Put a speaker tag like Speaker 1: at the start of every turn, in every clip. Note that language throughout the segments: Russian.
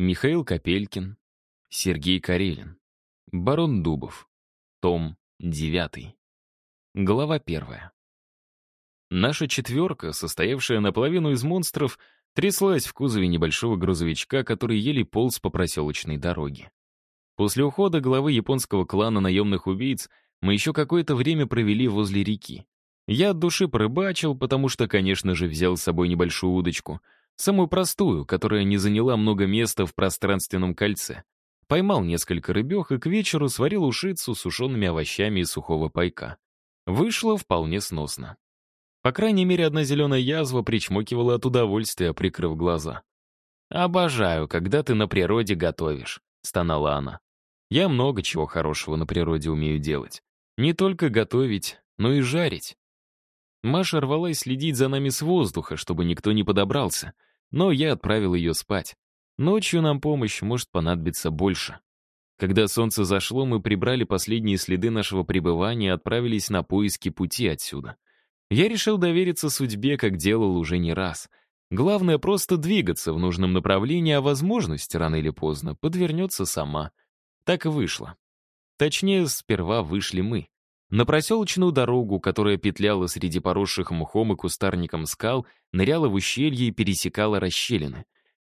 Speaker 1: Михаил Копелькин, Сергей Карелин, Барон Дубов, том 9. Глава первая. Наша четверка, состоявшая наполовину из монстров, тряслась в кузове небольшого грузовичка, который еле полз по проселочной дороге. После ухода главы японского клана наемных убийц мы еще какое-то время провели возле реки. Я от души порыбачил, потому что, конечно же, взял с собой небольшую удочку. Самую простую, которая не заняла много места в пространственном кольце. Поймал несколько рыбех и к вечеру сварил ушицу с сушеными овощами из сухого пайка. Вышло вполне сносно. По крайней мере, одна зеленая язва причмокивала от удовольствия, прикрыв глаза. «Обожаю, когда ты на природе готовишь», — стонала она. «Я много чего хорошего на природе умею делать. Не только готовить, но и жарить. Маша рвалась следить за нами с воздуха, чтобы никто не подобрался, но я отправил ее спать. Ночью нам помощь может понадобиться больше. Когда солнце зашло, мы прибрали последние следы нашего пребывания и отправились на поиски пути отсюда. Я решил довериться судьбе, как делал уже не раз. Главное просто двигаться в нужном направлении, а возможность, рано или поздно, подвернется сама. Так и вышло. Точнее, сперва вышли мы. На проселочную дорогу, которая петляла среди поросших мхом и кустарником скал, ныряла в ущелье и пересекала расщелины.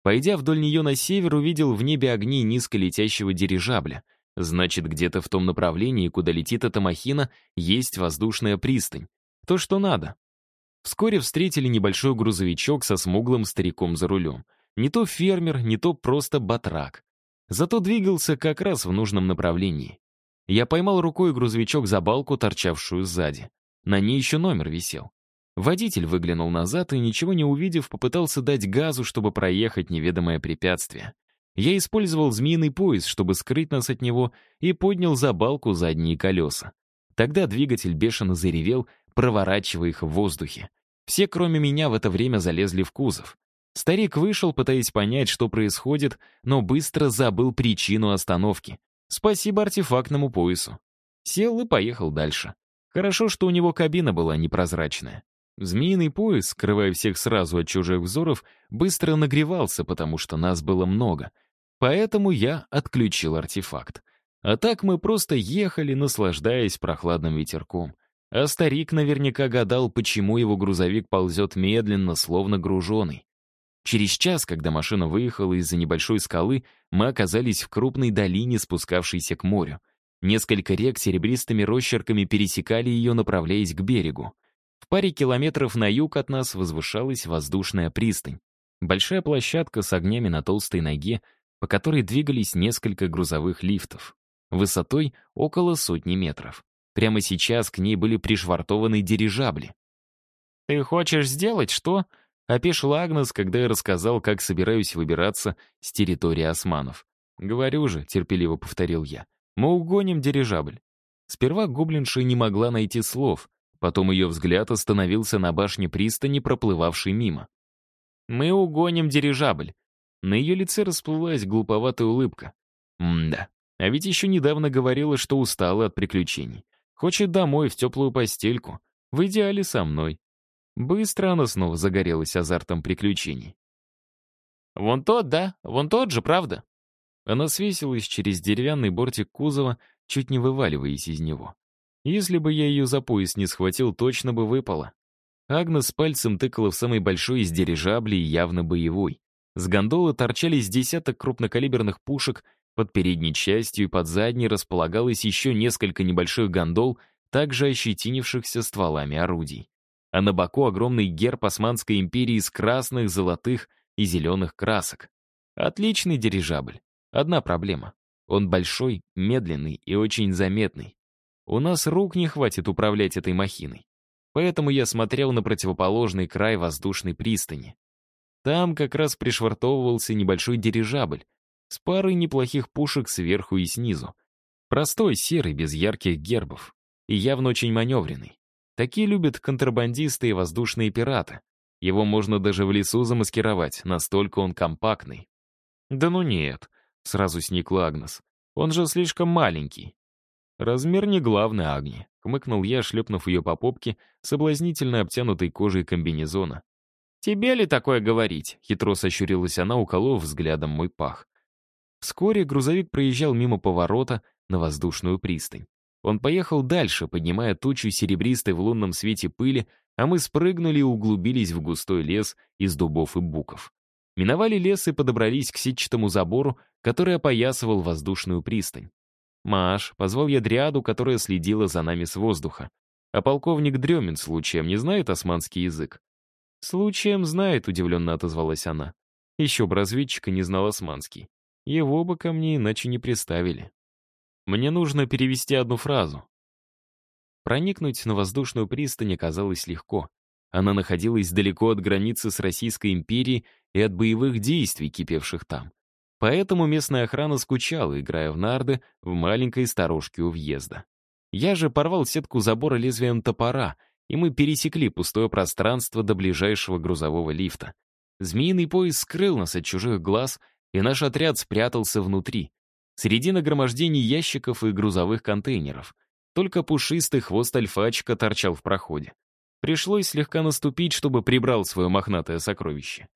Speaker 1: Пойдя вдоль нее на север, увидел в небе огни низко летящего дирижабля. Значит, где-то в том направлении, куда летит эта махина, есть воздушная пристань. То, что надо. Вскоре встретили небольшой грузовичок со смуглым стариком за рулем. Не то фермер, не то просто батрак. Зато двигался как раз в нужном направлении. Я поймал рукой грузовичок за балку, торчавшую сзади. На ней еще номер висел. Водитель выглянул назад и, ничего не увидев, попытался дать газу, чтобы проехать неведомое препятствие. Я использовал змеиный пояс, чтобы скрыть нас от него, и поднял за балку задние колеса. Тогда двигатель бешено заревел, проворачивая их в воздухе. Все, кроме меня, в это время залезли в кузов. Старик вышел, пытаясь понять, что происходит, но быстро забыл причину остановки. Спасибо артефактному поясу. Сел и поехал дальше. Хорошо, что у него кабина была непрозрачная. Змеиный пояс, скрывая всех сразу от чужих взоров, быстро нагревался, потому что нас было много. Поэтому я отключил артефакт. А так мы просто ехали, наслаждаясь прохладным ветерком. А старик наверняка гадал, почему его грузовик ползет медленно, словно груженый. Через час, когда машина выехала из-за небольшой скалы, мы оказались в крупной долине, спускавшейся к морю. Несколько рек серебристыми росчерками пересекали ее, направляясь к берегу. В паре километров на юг от нас возвышалась воздушная пристань. Большая площадка с огнями на толстой ноге, по которой двигались несколько грузовых лифтов. Высотой около сотни метров. Прямо сейчас к ней были пришвартованы дирижабли. «Ты хочешь сделать что?» Опешила Агнес, когда я рассказал, как собираюсь выбираться с территории османов. «Говорю же», — терпеливо повторил я, — «мы угоним дирижабль». Сперва гоблинша не могла найти слов, потом ее взгляд остановился на башне пристани, проплывавшей мимо. «Мы угоним дирижабль». На ее лице расплылась глуповатая улыбка. Мда, а ведь еще недавно говорила, что устала от приключений. Хочет домой, в теплую постельку. В идеале со мной. Быстро она снова загорелась азартом приключений. «Вон тот, да? Вон тот же, правда?» Она свесилась через деревянный бортик кузова, чуть не вываливаясь из него. Если бы я ее за пояс не схватил, точно бы выпала. Агнес пальцем тыкала в самый большой из дирижаблей, явно боевой. С гондолы торчались десяток крупнокалиберных пушек, под передней частью и под задней располагалось еще несколько небольших гондол, также ощетинившихся стволами орудий а на боку огромный герб Османской империи из красных, золотых и зеленых красок. Отличный дирижабль. Одна проблема. Он большой, медленный и очень заметный. У нас рук не хватит управлять этой махиной. Поэтому я смотрел на противоположный край воздушной пристани. Там как раз пришвартовывался небольшой дирижабль с парой неплохих пушек сверху и снизу. Простой, серый, без ярких гербов. И явно очень маневренный. Такие любят контрабандисты и воздушные пираты. Его можно даже в лесу замаскировать, настолько он компактный. «Да ну нет», — сразу сникла Агнес. «Он же слишком маленький». «Размер не главный, Агни», — хмыкнул я, шлепнув ее по попке, соблазнительно обтянутой кожей комбинезона. «Тебе ли такое говорить?» — хитро сощурилась она, уколов взглядом мой пах. Вскоре грузовик проезжал мимо поворота на воздушную пристань. Он поехал дальше, поднимая тучу серебристой в лунном свете пыли, а мы спрыгнули и углубились в густой лес из дубов и буков. Миновали лес и подобрались к сетчатому забору, который опоясывал воздушную пристань. «Маш», — позвал я дриаду, которая следила за нами с воздуха. «А полковник Дремин случаем не знает османский язык?» «Случаем знает», — удивленно отозвалась она. Еще бы разведчика не знал османский. Его бы ко мне иначе не приставили. Мне нужно перевести одну фразу. Проникнуть на воздушную пристань оказалось легко. Она находилась далеко от границы с Российской империей и от боевых действий, кипевших там. Поэтому местная охрана скучала, играя в нарды в маленькой сторожке у въезда. Я же порвал сетку забора лезвием топора, и мы пересекли пустое пространство до ближайшего грузового лифта. Змеиный пояс скрыл нас от чужих глаз, и наш отряд спрятался внутри, среди нагромождений ящиков и грузовых контейнеров. Только пушистый хвост альфачка торчал в проходе. Пришлось слегка наступить, чтобы прибрал свое мохнатое сокровище.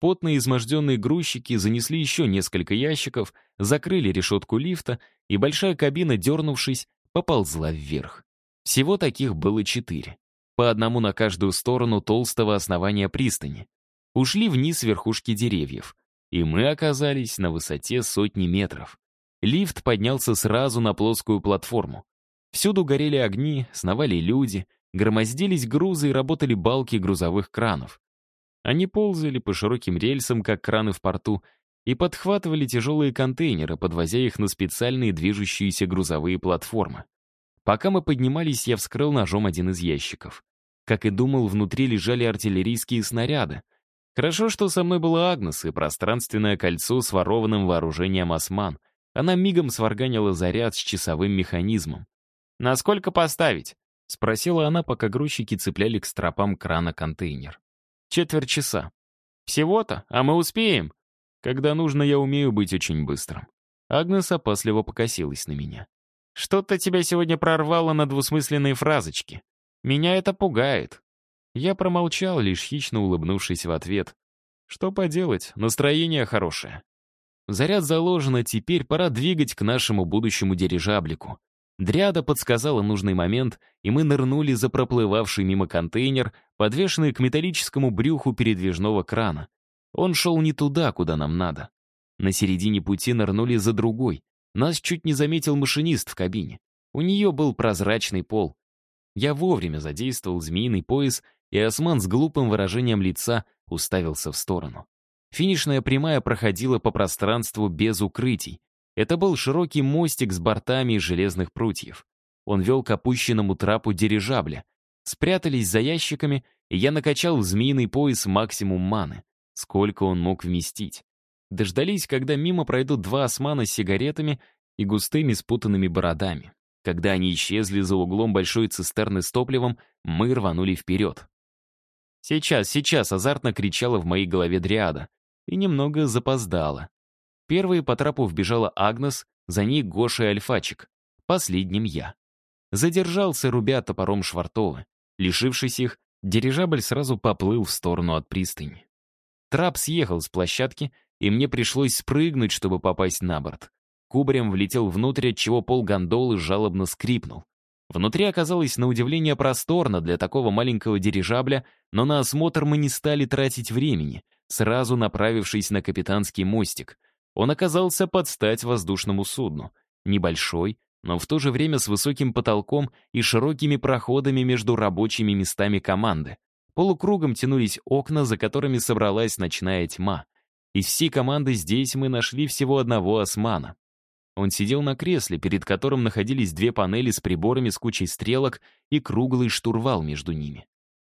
Speaker 1: Потные изможденные грузчики занесли еще несколько ящиков, закрыли решетку лифта, и большая кабина, дернувшись, поползла вверх. Всего таких было четыре. По одному на каждую сторону толстого основания пристани. Ушли вниз верхушки деревьев. И мы оказались на высоте сотни метров. Лифт поднялся сразу на плоскую платформу. Всюду горели огни, сновали люди, громоздились грузы и работали балки грузовых кранов. Они ползали по широким рельсам, как краны в порту, и подхватывали тяжелые контейнеры, подвозя их на специальные движущиеся грузовые платформы. Пока мы поднимались, я вскрыл ножом один из ящиков. Как и думал, внутри лежали артиллерийские снаряды. Хорошо, что со мной была Агнес и пространственное кольцо с ворованным вооружением осман. Она мигом сварганила заряд с часовым механизмом. «Насколько поставить?» — спросила она, пока грузчики цепляли к стропам крана контейнер. Четверть часа. Всего-то? А мы успеем? Когда нужно, я умею быть очень быстрым. Агнес опасливо покосилась на меня. Что-то тебя сегодня прорвало на двусмысленные фразочки. Меня это пугает. Я промолчал, лишь хищно улыбнувшись в ответ. Что поделать, настроение хорошее. Заряд заложено, теперь пора двигать к нашему будущему дирижаблику. Дряда подсказала нужный момент, и мы нырнули за проплывавший мимо контейнер, подвешенный к металлическому брюху передвижного крана. Он шел не туда, куда нам надо. На середине пути нырнули за другой. Нас чуть не заметил машинист в кабине. У нее был прозрачный пол. Я вовремя задействовал змеиный пояс, и осман с глупым выражением лица уставился в сторону. Финишная прямая проходила по пространству без укрытий, это был широкий мостик с бортами из железных прутьев. Он вел к опущенному трапу дирижабля. Спрятались за ящиками, и я накачал в змеиный пояс максимум маны. Сколько он мог вместить. Дождались, когда мимо пройдут два османа с сигаретами и густыми спутанными бородами. Когда они исчезли за углом большой цистерны с топливом, мы рванули вперед. «Сейчас, сейчас!» — азартно кричала в моей голове дриада. И немного запоздала. Первой по трапу вбежала Агнес, за ней Гоша и Альфачик. Последним я. Задержался, рубя топором Швартовы. Лишившись их, дирижабль сразу поплыл в сторону от пристани. Трап съехал с площадки, и мне пришлось спрыгнуть, чтобы попасть на борт. Кубарем влетел внутрь, отчего пол гондолы жалобно скрипнул. Внутри оказалось на удивление просторно для такого маленького дирижабля, но на осмотр мы не стали тратить времени, сразу направившись на капитанский мостик — он оказался под стать воздушному судну. Небольшой, но в то же время с высоким потолком и широкими проходами между рабочими местами команды. Полукругом тянулись окна, за которыми собралась ночная тьма. Из всей команды здесь мы нашли всего одного османа. Он сидел на кресле, перед которым находились две панели с приборами с кучей стрелок и круглый штурвал между ними.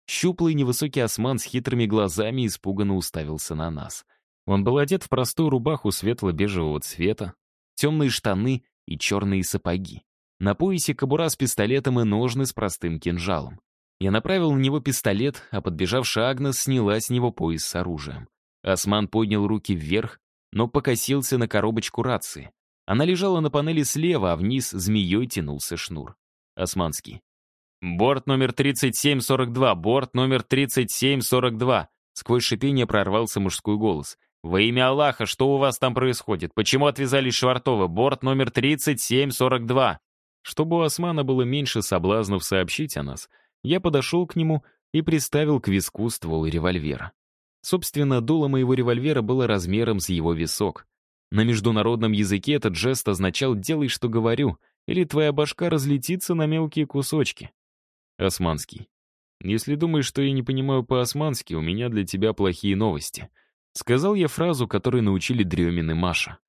Speaker 1: Щуплый невысокий осман с хитрыми глазами испуганно уставился на нас. Он был одет в простую рубаху светло-бежевого цвета, темные штаны и черные сапоги. На поясе кобура с пистолетом и ножны с простым кинжалом. Я направил на него пистолет, а подбежавшая Агнес сняла с него пояс с оружием. Осман поднял руки вверх, но покосился на коробочку рации. Она лежала на панели слева, а вниз змеей тянулся шнур. Османский. «Борт номер 3742, борт номер 3742!» Сквозь шипение прорвался мужской голос. «Во имя Аллаха, что у вас там происходит? Почему отвязались Швартова? Борт номер 3742». Чтобы у Османа было меньше соблазнов сообщить о нас, я подошел к нему и приставил к виску ствол револьвера. Собственно, дуло моего револьвера было размером с его висок. На международном языке этот жест означал «делай, что говорю», или «твоя башка разлетится на мелкие кусочки». Османский. Если думаешь, что я не понимаю по-османски, у меня для тебя плохие новости. Сказал я фразу, которой научили Дремин и Маша.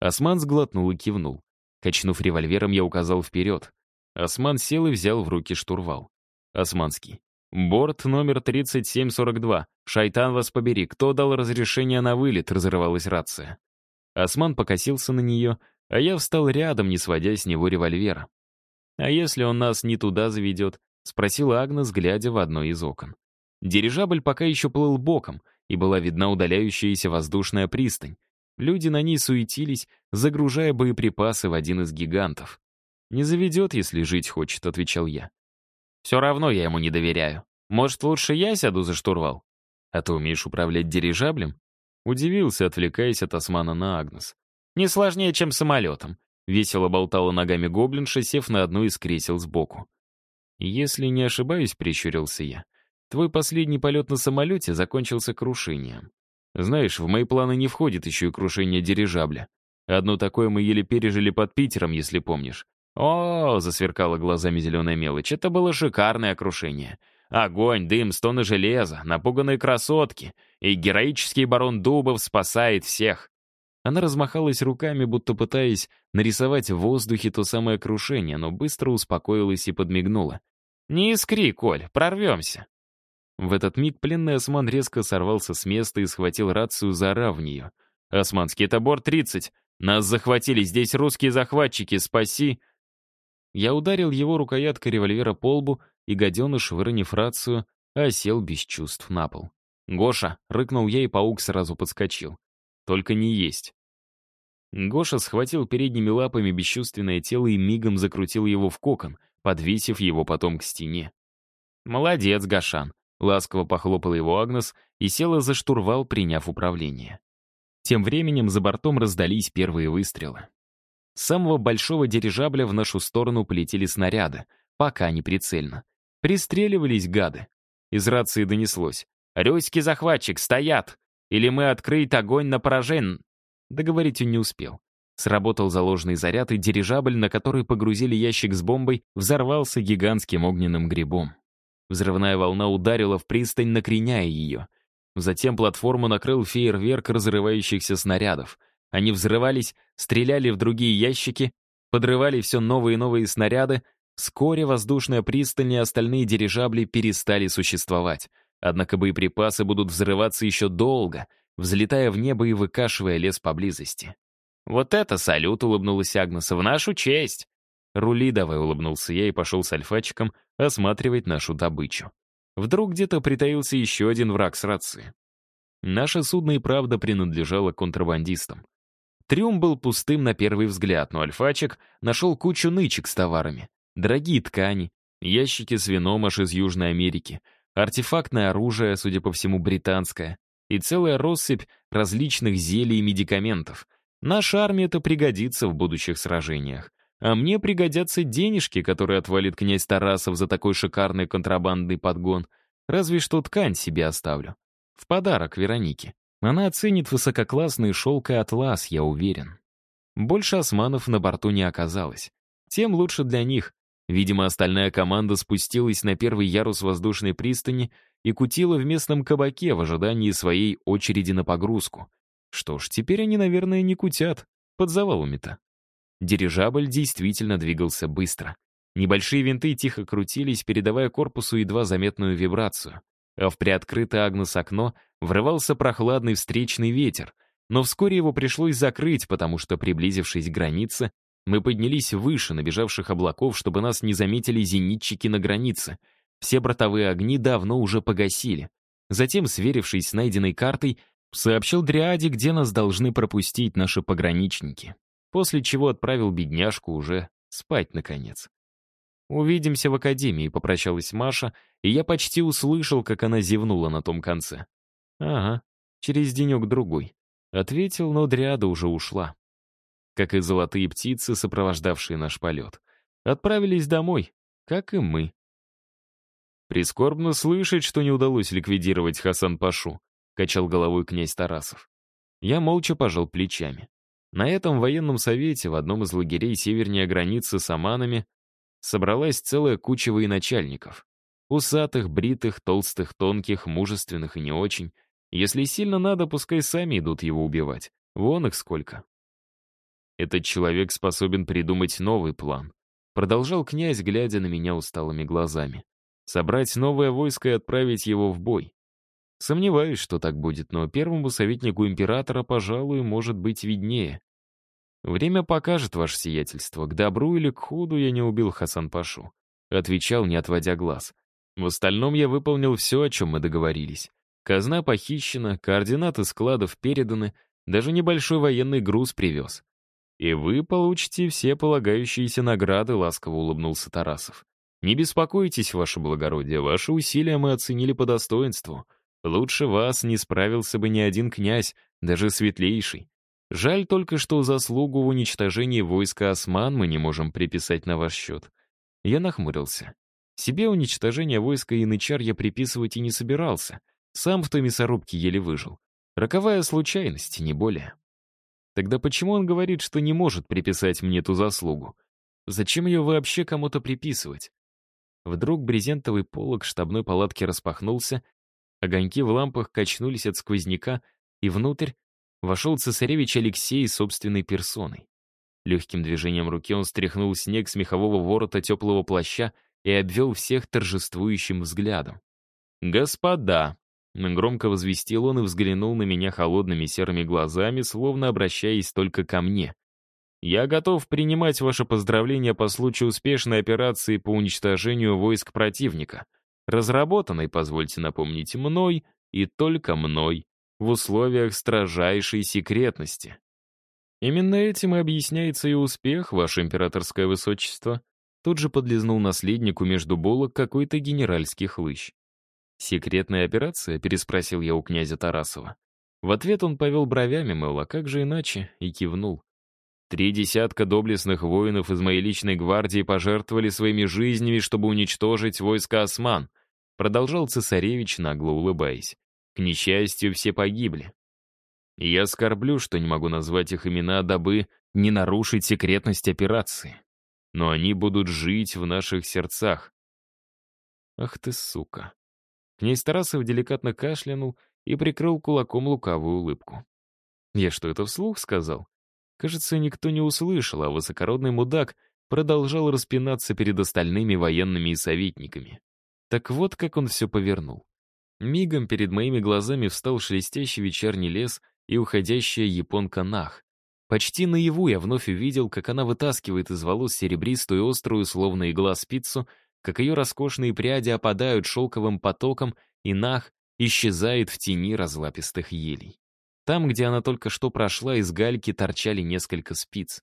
Speaker 1: Осман сглотнул и кивнул. Качнув револьвером, я указал вперед. Осман сел и взял в руки штурвал. Османский. «Борт номер 3742. Шайтан вас побери. Кто дал разрешение на вылет?» — разрывалась рация. Осман покосился на нее, а я встал рядом, не сводя с него револьвера. «А если он нас не туда заведет?» — спросила Агнес, глядя в одно из окон. Дирижабль пока еще плыл боком, и была видна удаляющаяся воздушная пристань. Люди на ней суетились, загружая боеприпасы в один из гигантов. «Не заведет, если жить хочет», — отвечал я. Все равно я ему не доверяю. Может, лучше я сяду за штурвал? А ты умеешь управлять дирижаблем? Удивился, отвлекаясь от османа на Агнес. Не сложнее, чем самолетом. Весело болтала ногами гоблинша, сев на одно из кресел сбоку. «Если не ошибаюсь», — прищурился я, «твой последний полет на самолете закончился крушением. Знаешь, в мои планы не входит еще и крушение дирижабля. Одно такое мы еле пережили под Питером, если помнишь. «О!» — засверкала глазами зеленая мелочь. «Это было шикарное крушение. Огонь, дым, стоны железа, напуганные красотки. И героический барон Дубов спасает всех». Она размахалась руками, будто пытаясь нарисовать в воздухе то самое крушение, но быстро успокоилась и подмигнула. «Не искри, Коль, прорвемся». В этот миг пленный осман резко сорвался с места и схватил рацию, заорав в нее. «Османский, это борт-30. Нас захватили, здесь русские захватчики, спаси...» Я ударил его рукояткой револьвера по лбу, и гаденыш, выронив рацию, осел без чувств на пол. «Гоша!» — рыкнул я, и паук сразу подскочил. «Только не есть». Гоша схватил передними лапами бесчувственное тело и мигом закрутил его в кокон, подвесив его потом к стене. «Молодец, Гошан!» — ласково похлопал его Агнес и села за штурвал, приняв управление. Тем временем за бортом раздались первые выстрелы. С самого большого дирижабля в нашу сторону полетели снаряды, пока не прицельно. Пристреливались гады. Из рации донеслось. «Рюський захватчик, стоят! Или мы открыть огонь на поражение!» Договорить он не успел. Сработал заложенный заряд, и дирижабль, на который погрузили ящик с бомбой, взорвался гигантским огненным грибом. Взрывная волна ударила в пристань, накреняя ее. Затем платформу накрыл фейерверк разрывающихся снарядов — они взрывались, стреляли в другие ящики, подрывали все новые и новые снаряды. Вскоре воздушная пристань и остальные дирижабли перестали существовать. Однако боеприпасы будут взрываться еще долго, взлетая в небо и выкашивая лес поблизости. «Вот это салют!» — улыбнулась Агнес. «В нашу честь!» «Рули давай!» — улыбнулся я и пошел с альфачиком осматривать нашу добычу. Вдруг где-то притаился еще один враг с рации. Наше судно и правда принадлежало контрабандистам. Трюм был пустым на первый взгляд, но Альфачик нашел кучу нычек с товарами. Дорогие ткани, ящики с вином аж из Южной Америки, артефактное оружие, судя по всему, британское, и целая россыпь различных зелий и медикаментов. Наша армия это пригодится в будущих сражениях. А мне пригодятся денежки, которые отвалит князь Тарасов за такой шикарный контрабандный подгон. Разве что ткань себе оставлю. В подарок Веронике. Она оценит высококлассный шелк и атлас, я уверен. Больше османов на борту не оказалось. Тем лучше для них. Видимо, остальная команда спустилась на первый ярус воздушной пристани и кутила в местном кабаке в ожидании своей очереди на погрузку. Что ж, теперь они, наверное, не кутят. Под завалами-то. Дирижабль действительно двигался быстро. Небольшие винты тихо крутились, передавая корпусу едва заметную вибрацию а в приоткрытое Агнес окно врывался прохладный встречный ветер, но вскоре его пришлось закрыть, потому что, приблизившись к границе, мы поднялись выше набежавших облаков, чтобы нас не заметили зенитчики на границе. Все бортовые огни давно уже погасили. Затем, сверившись с найденной картой, сообщил Дриаде, где нас должны пропустить наши пограничники, после чего отправил бедняжку уже спать, наконец. «Увидимся в академии», — попрощалась Маша, и я почти услышал, как она зевнула на том конце. «Ага, через денек-другой. Ответил, но дряда уже ушла. Как и золотые птицы, сопровождавшие наш полет. Отправились домой, как и мы. Прискорбно слышать, что не удалось ликвидировать Хасан Пашу, качал головой князь Тарасов. Я молча пожал плечами. На этом военном совете в одном из лагерей севернее границы с Аманами собралась целая куча военачальников. Усатых, бритых, толстых, тонких, мужественных и не очень. Если сильно надо, пускай сами идут его убивать. Вон их сколько. Этот человек способен придумать новый план. Продолжал князь, глядя на меня усталыми глазами. Собрать новое войско и отправить его в бой. Сомневаюсь, что так будет, но первому советнику императора, пожалуй, может быть виднее. Время покажет ваше сиятельство, к добру или к худу я не убил Хасан-Пашу. Отвечал, не отводя глаз. В остальном я выполнил все, о чем мы договорились. Казна похищена, координаты складов переданы, даже небольшой военный груз привез. «И вы получите все полагающиеся награды», — ласково улыбнулся Тарасов. «Не беспокойтесь, ваше благородие, ваши усилия мы оценили по достоинству. Лучше вас не справился бы ни один князь, даже светлейший. Жаль только, что заслугу в уничтожении войска осман мы не можем приписать на ваш счет». Я нахмурился. Себе уничтожение войска янычар я приписывать и не собирался. Сам в той мясорубке еле выжил. Роковая случайность, не более. Тогда почему он говорит, что не может приписать мне ту заслугу? Зачем ее вообще кому-то приписывать? Вдруг брезентовый полог штабной палатки распахнулся, огоньки в лампах качнулись от сквозняка, и внутрь вошел цесаревич Алексей собственной персоной. Легким движением руки он стряхнул снег с мехового ворота теплого плаща и обвел всех торжествующим взглядом. «Господа!» — громко возвестил он и взглянул на меня холодными серыми глазами, словно обращаясь только ко мне. «Я готов принимать ваше поздравление по случаю успешной операции по уничтожению войск противника, разработанной, позвольте напомнить, мной и только мной, в условиях строжайшей секретности. Именно этим и объясняется и успех, ваше императорское высочество», Тут же подлизнул наследнику между булок какой-то генеральский хлыщ. «Секретная операция?» — переспросил я у князя Тарасова. В ответ он повел бровями, мол, а как же иначе, и кивнул. Три десятка доблестных воинов из моей личной гвардии пожертвовали своими жизнями, чтобы уничтожить войска осман. Продолжал цесаревич, нагло улыбаясь. К несчастью, все погибли. я скорблю, что не могу назвать их имена, дабы не нарушить секретность операции но они будут жить в наших сердцах. Ах ты сука. Князь Тарасов деликатно кашлянул и прикрыл кулаком лукавую улыбку. Я что, это вслух сказал? Кажется, никто не услышал, а высокородный мудак продолжал распинаться перед остальными военными и советниками. Так вот, как он все повернул. Мигом перед моими глазами встал шелестящий вечерний лес и уходящая японка Нах, Почти наяву я вновь увидел, как она вытаскивает из волос серебристую острую, словно игла спицу, как ее роскошные пряди опадают шелковым потоком, и нах исчезает в тени разлапистых елей. Там, где она только что прошла, из гальки торчали несколько спиц.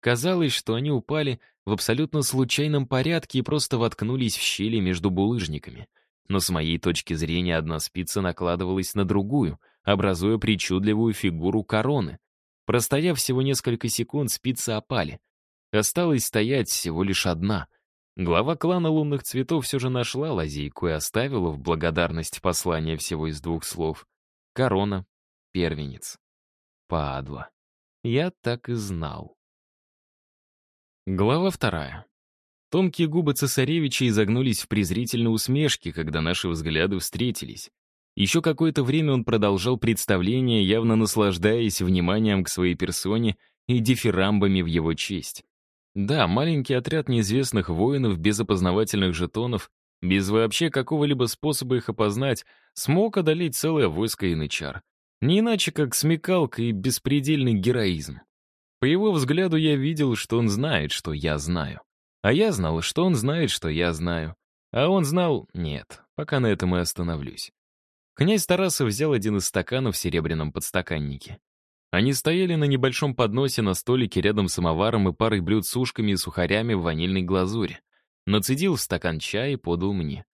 Speaker 1: Казалось, что они упали в абсолютно случайном порядке и просто воткнулись в щели между булыжниками. Но с моей точки зрения одна спица накладывалась на другую, образуя причудливую фигуру короны. Простояв всего несколько секунд, спицы опали. Осталось стоять всего лишь одна. Глава клана лунных цветов все же нашла лазейку и оставила в благодарность послание всего из двух слов. Корона, первенец. Падла. Я так и знал. Глава вторая. Тонкие губы цесаревича изогнулись в презрительной усмешке, когда наши взгляды встретились. Еще какое-то время он продолжал представление, явно наслаждаясь вниманием к своей персоне и дифирамбами в его честь. Да, маленький отряд неизвестных воинов без опознавательных жетонов, без вообще какого-либо способа их опознать, смог одолеть целое войско янычар. Не иначе, как смекалка и беспредельный героизм. По его взгляду я видел, что он знает, что я знаю. А я знал, что он знает, что я знаю. А он знал... Нет, пока на этом и остановлюсь. Князь Тарасов взял один из стаканов в серебряном подстаканнике. Они стояли на небольшом подносе на столике рядом с самоваром и парой блюд с ушками и сухарями в ванильной глазури. Нацедил в стакан чая и подал мне.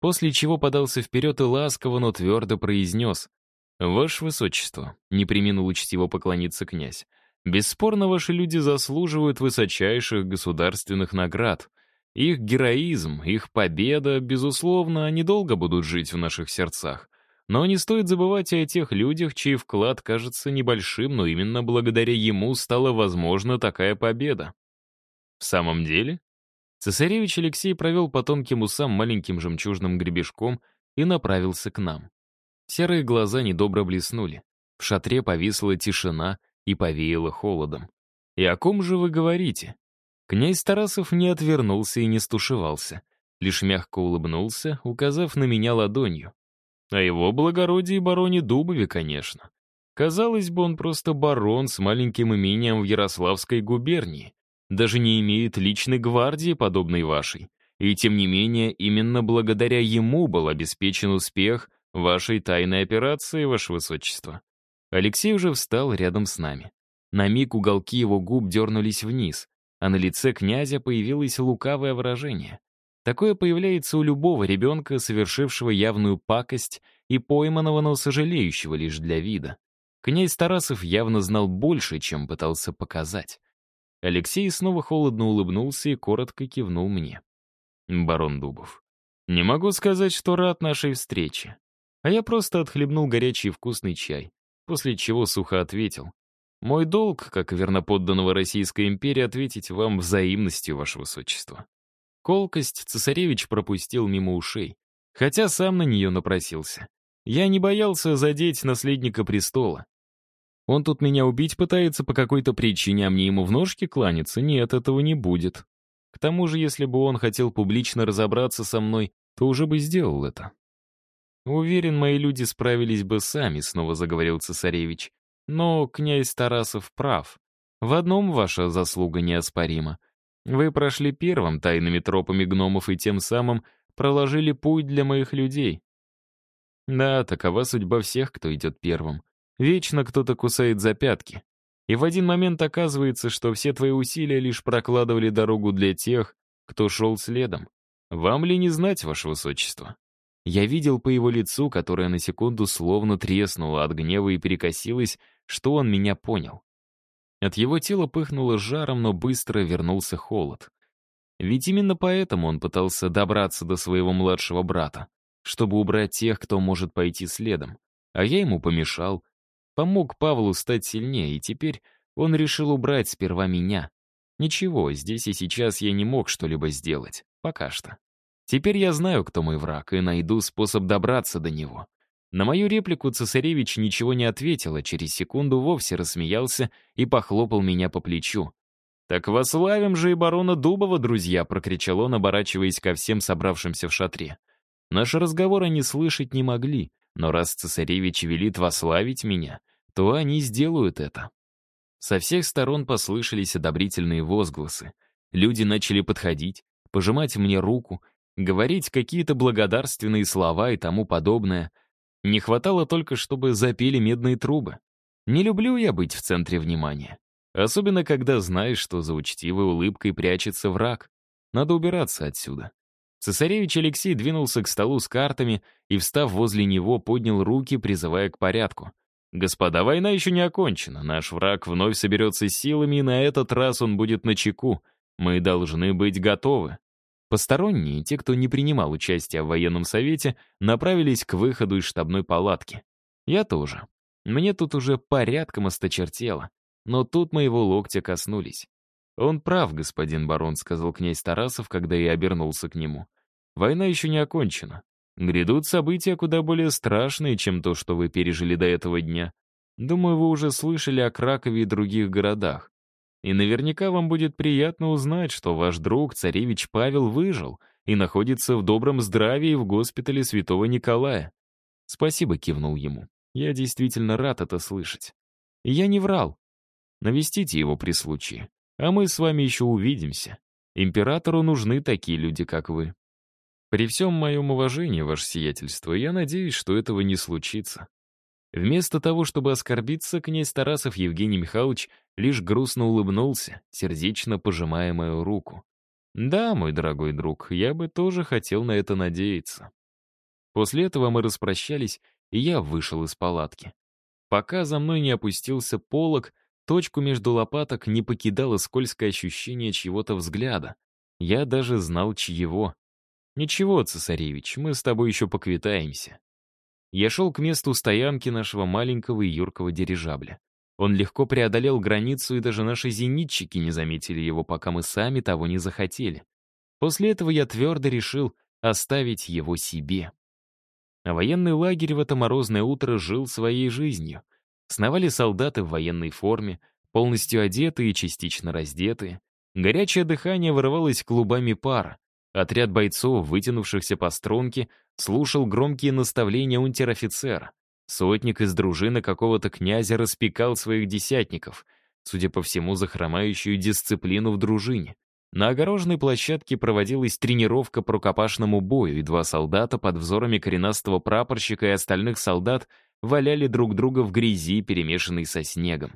Speaker 1: После чего подался вперед и ласково, но твердо произнес. «Ваше Высочество», — не применил учтиво поклониться князь, «бесспорно, ваши люди заслуживают высочайших государственных наград. Их героизм, их победа, безусловно, недолго будут жить в наших сердцах. Но не стоит забывать и о тех людях, чей вклад кажется небольшим, но именно благодаря ему стала возможна такая победа. В самом деле, цесаревич Алексей провел по тонким усам маленьким жемчужным гребешком и направился к нам. Серые глаза недобро блеснули. В шатре повисла тишина и повеяло холодом. «И о ком же вы говорите?» Князь Тарасов не отвернулся и не стушевался, лишь мягко улыбнулся, указав на меня ладонью. О его благородии бароне Дубове, конечно. Казалось бы, он просто барон с маленьким имением в Ярославской губернии, даже не имеет личной гвардии, подобной вашей. И тем не менее, именно благодаря ему был обеспечен успех вашей тайной операции, ваше высочество. Алексей уже встал рядом с нами. На миг уголки его губ дернулись вниз, а на лице князя появилось лукавое выражение. Такое появляется у любого ребенка, совершившего явную пакость и пойманного, но сожалеющего лишь для вида. Князь Тарасов явно знал больше, чем пытался показать. Алексей снова холодно улыбнулся и коротко кивнул мне. «Барон Дубов, не могу сказать, что рад нашей встрече. А я просто отхлебнул горячий вкусный чай, после чего сухо ответил. Мой долг, как верноподданного Российской империи, ответить вам взаимностью, ваше высочество». Колкость цесаревич пропустил мимо ушей, хотя сам на нее напросился. Я не боялся задеть наследника престола. Он тут меня убить пытается по какой-то причине, а мне ему в ножки кланяться? Нет, этого не будет. К тому же, если бы он хотел публично разобраться со мной, то уже бы сделал это. «Уверен, мои люди справились бы сами», — снова заговорил цесаревич. «Но князь Тарасов прав. В одном ваша заслуга неоспорима. Вы прошли первым тайными тропами гномов и тем самым проложили путь для моих людей. Да, такова судьба всех, кто идет первым. Вечно кто-то кусает за пятки. И в один момент оказывается, что все твои усилия лишь прокладывали дорогу для тех, кто шел следом. Вам ли не знать, ваше высочество? Я видел по его лицу, которое на секунду словно треснуло от гнева и перекосилось, что он меня понял. От его тела пыхнуло жаром, но быстро вернулся холод. Ведь именно поэтому он пытался добраться до своего младшего брата, чтобы убрать тех, кто может пойти следом. А я ему помешал, помог Павлу стать сильнее, и теперь он решил убрать сперва меня. Ничего, здесь и сейчас я не мог что-либо сделать. Пока что. Теперь я знаю, кто мой враг, и найду способ добраться до него. На мою реплику цесаревич ничего не ответил, а через секунду вовсе рассмеялся и похлопал меня по плечу. «Так вославим же и барона Дубова, друзья!» — прокричал он, оборачиваясь ко всем собравшимся в шатре. Наши разговоры они слышать не могли, но раз цесаревич велит вославить меня, то они сделают это. Со всех сторон послышались одобрительные возгласы. Люди начали подходить, пожимать мне руку, говорить какие-то благодарственные слова и тому подобное — не хватало только, чтобы запели медные трубы. Не люблю я быть в центре внимания. Особенно, когда знаешь, что за учтивой улыбкой прячется враг. Надо убираться отсюда. Цесаревич Алексей двинулся к столу с картами и, встав возле него, поднял руки, призывая к порядку. «Господа, война еще не окончена. Наш враг вновь соберется силами, и на этот раз он будет на чеку. Мы должны быть готовы». Посторонние, те, кто не принимал участия в военном совете, направились к выходу из штабной палатки. Я тоже. Мне тут уже порядком осточертело. Но тут моего локтя коснулись. «Он прав, господин барон», — сказал князь Тарасов, когда я обернулся к нему. «Война еще не окончена. Грядут события куда более страшные, чем то, что вы пережили до этого дня. Думаю, вы уже слышали о Кракове и других городах. И наверняка вам будет приятно узнать, что ваш друг, царевич Павел, выжил и находится в добром здравии в госпитале святого Николая. Спасибо, кивнул ему. Я действительно рад это слышать. Я не врал. Навестите его при случае. А мы с вами еще увидимся. Императору нужны такие люди, как вы. При всем моем уважении, ваше сиятельство, я надеюсь, что этого не случится. Вместо того, чтобы оскорбиться, князь Тарасов Евгений Михайлович лишь грустно улыбнулся, сердечно пожимая мою руку. «Да, мой дорогой друг, я бы тоже хотел на это надеяться». После этого мы распрощались, и я вышел из палатки. Пока за мной не опустился полог, точку между лопаток не покидало скользкое ощущение чьего-то взгляда. Я даже знал, чьего. «Ничего, цесаревич, мы с тобой еще поквитаемся». Я шел к месту стоянки нашего маленького и юркого дирижабля. Он легко преодолел границу, и даже наши зенитчики не заметили его, пока мы сами того не захотели. После этого я твердо решил оставить его себе. А военный лагерь в это морозное утро жил своей жизнью. Сновали солдаты в военной форме, полностью одетые и частично раздетые. Горячее дыхание вырывалось клубами пара. Отряд бойцов, вытянувшихся по струнке, слушал громкие наставления унтер-офицера. Сотник из дружины какого-то князя распекал своих десятников, судя по всему, за хромающую дисциплину в дружине. На огороженной площадке проводилась тренировка по рукопашному бою, и два солдата под взорами коренастого прапорщика и остальных солдат валяли друг друга в грязи, перемешанной со снегом.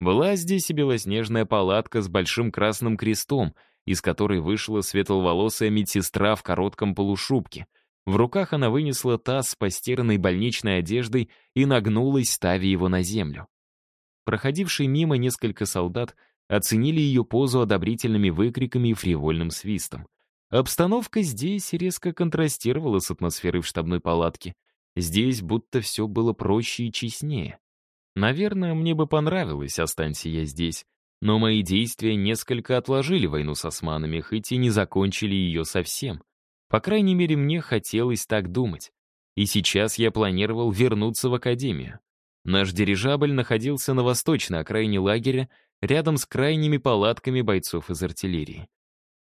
Speaker 1: Была здесь и белоснежная палатка с большим красным крестом, из которой вышла светловолосая медсестра в коротком полушубке. В руках она вынесла таз с постиранной больничной одеждой и нагнулась, ставя его на землю. Проходившие мимо несколько солдат оценили ее позу одобрительными выкриками и фривольным свистом. Обстановка здесь резко контрастировала с атмосферой в штабной палатке. Здесь будто все было проще и честнее. Наверное, мне бы понравилось, останься я здесь. Но мои действия несколько отложили войну с османами, хоть и не закончили ее совсем. По крайней мере, мне хотелось так думать. И сейчас я планировал вернуться в академию. Наш дирижабль находился на восточной окраине лагеря, рядом с крайними палатками бойцов из артиллерии.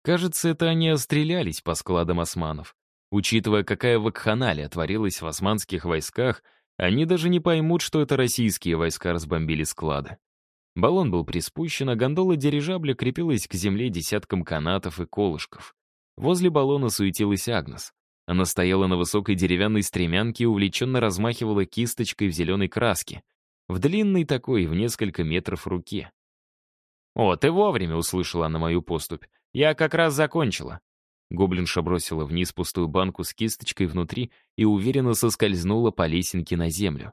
Speaker 1: Кажется, это они острелялись по складам османов. Учитывая, какая вакханалия творилась в османских войсках, они даже не поймут, что это российские войска разбомбили склады. Баллон был приспущен, а гондола дирижабля крепилась к земле десятком канатов и колышков. Возле баллона суетилась Агнес. Она стояла на высокой деревянной стремянке и увлеченно размахивала кисточкой в зеленой краске, в длинной такой, в несколько метров руке. «О, ты вовремя!» — услышала она мою поступь. «Я как раз закончила». Гоблинша бросила вниз пустую банку с кисточкой внутри и уверенно соскользнула по лесенке на землю.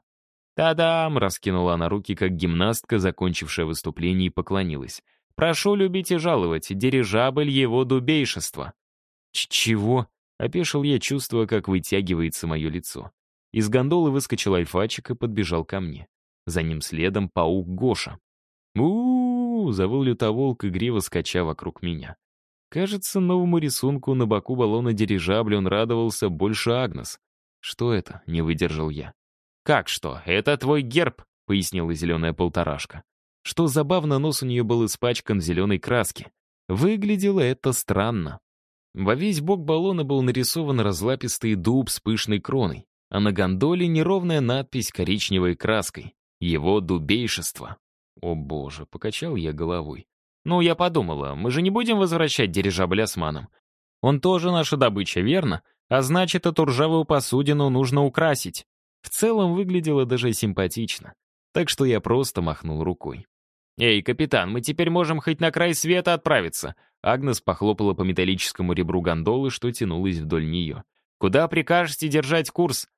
Speaker 1: «Та-дам!» — раскинула она руки, как гимнастка, закончившая выступление, и поклонилась. «Прошу любить и жаловать, дирижабль его дубейшества». Ч «Чего?» — опешил я, чувствуя, как вытягивается мое лицо. Из гондолы выскочил альфачик и подбежал ко мне. За ним следом паук Гоша. у у, -у завыл лютоволк, игриво скача вокруг меня. Кажется, новому рисунку на боку баллона дирижабля он радовался больше Агнес. «Что это?» — не выдержал я. «Как что? Это твой герб», — пояснила зеленая полторашка. Что забавно, нос у нее был испачкан зеленой краске. Выглядело это странно. Во весь бок баллона был нарисован разлапистый дуб с пышной кроной, а на гондоле неровная надпись коричневой краской. Его дубейшество. О боже, покачал я головой. Ну, я подумала, мы же не будем возвращать дирижабль османам. Он тоже наша добыча, верно? А значит, эту ржавую посудину нужно украсить. В целом выглядело даже симпатично. Так что я просто махнул рукой. «Эй, капитан, мы теперь можем хоть на край света отправиться!» Агнес похлопала по металлическому ребру гондолы, что тянулось вдоль нее. «Куда прикажете держать курс?»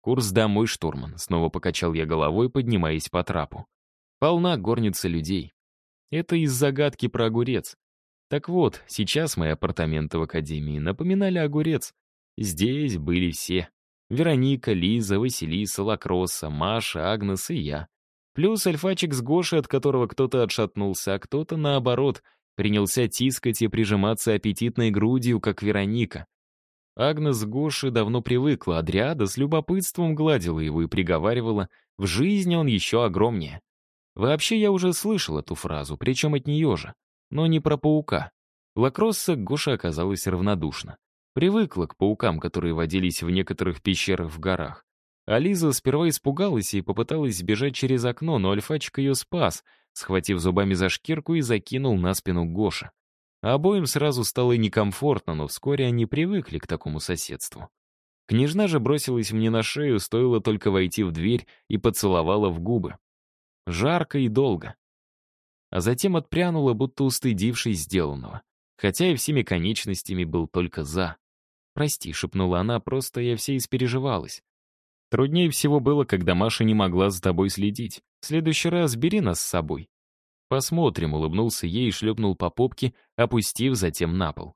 Speaker 1: «Курс домой, штурман», — снова покачал я головой, поднимаясь по трапу. Полна горница людей. Это из загадки про огурец. Так вот, сейчас мои апартаменты в академии напоминали огурец. Здесь были все. Вероника, Лиза, Василиса, Лакросса, Маша, Агнес и я. Плюс альфачик с Гошей, от которого кто-то отшатнулся, а кто-то, наоборот, принялся тискать и прижиматься аппетитной грудью, как Вероника. Агнес с Гошей давно привыкла, а Дриада с любопытством гладила его и приговаривала, в жизни он еще огромнее. Вообще, я уже слышал эту фразу, причем от нее же, но не про паука. Лакросса Гоша оказалась равнодушна. Привыкла к паукам, которые водились в некоторых пещерах в горах. А Лиза сперва испугалась и попыталась сбежать через окно, но Альфачик ее спас, схватив зубами за шкирку и закинул на спину Гоша. Обоим сразу стало некомфортно, но вскоре они привыкли к такому соседству. Княжна же бросилась мне на шею, стоило только войти в дверь и поцеловала в губы. Жарко и долго. А затем отпрянула, будто устыдившись сделанного. Хотя и всеми конечностями был только «за». «Прости», — шепнула она, — «просто я все испереживалась». Труднее всего было, когда Маша не могла за тобой следить. В следующий раз бери нас с собой. Посмотрим, улыбнулся ей и шлепнул по попке, опустив затем на пол.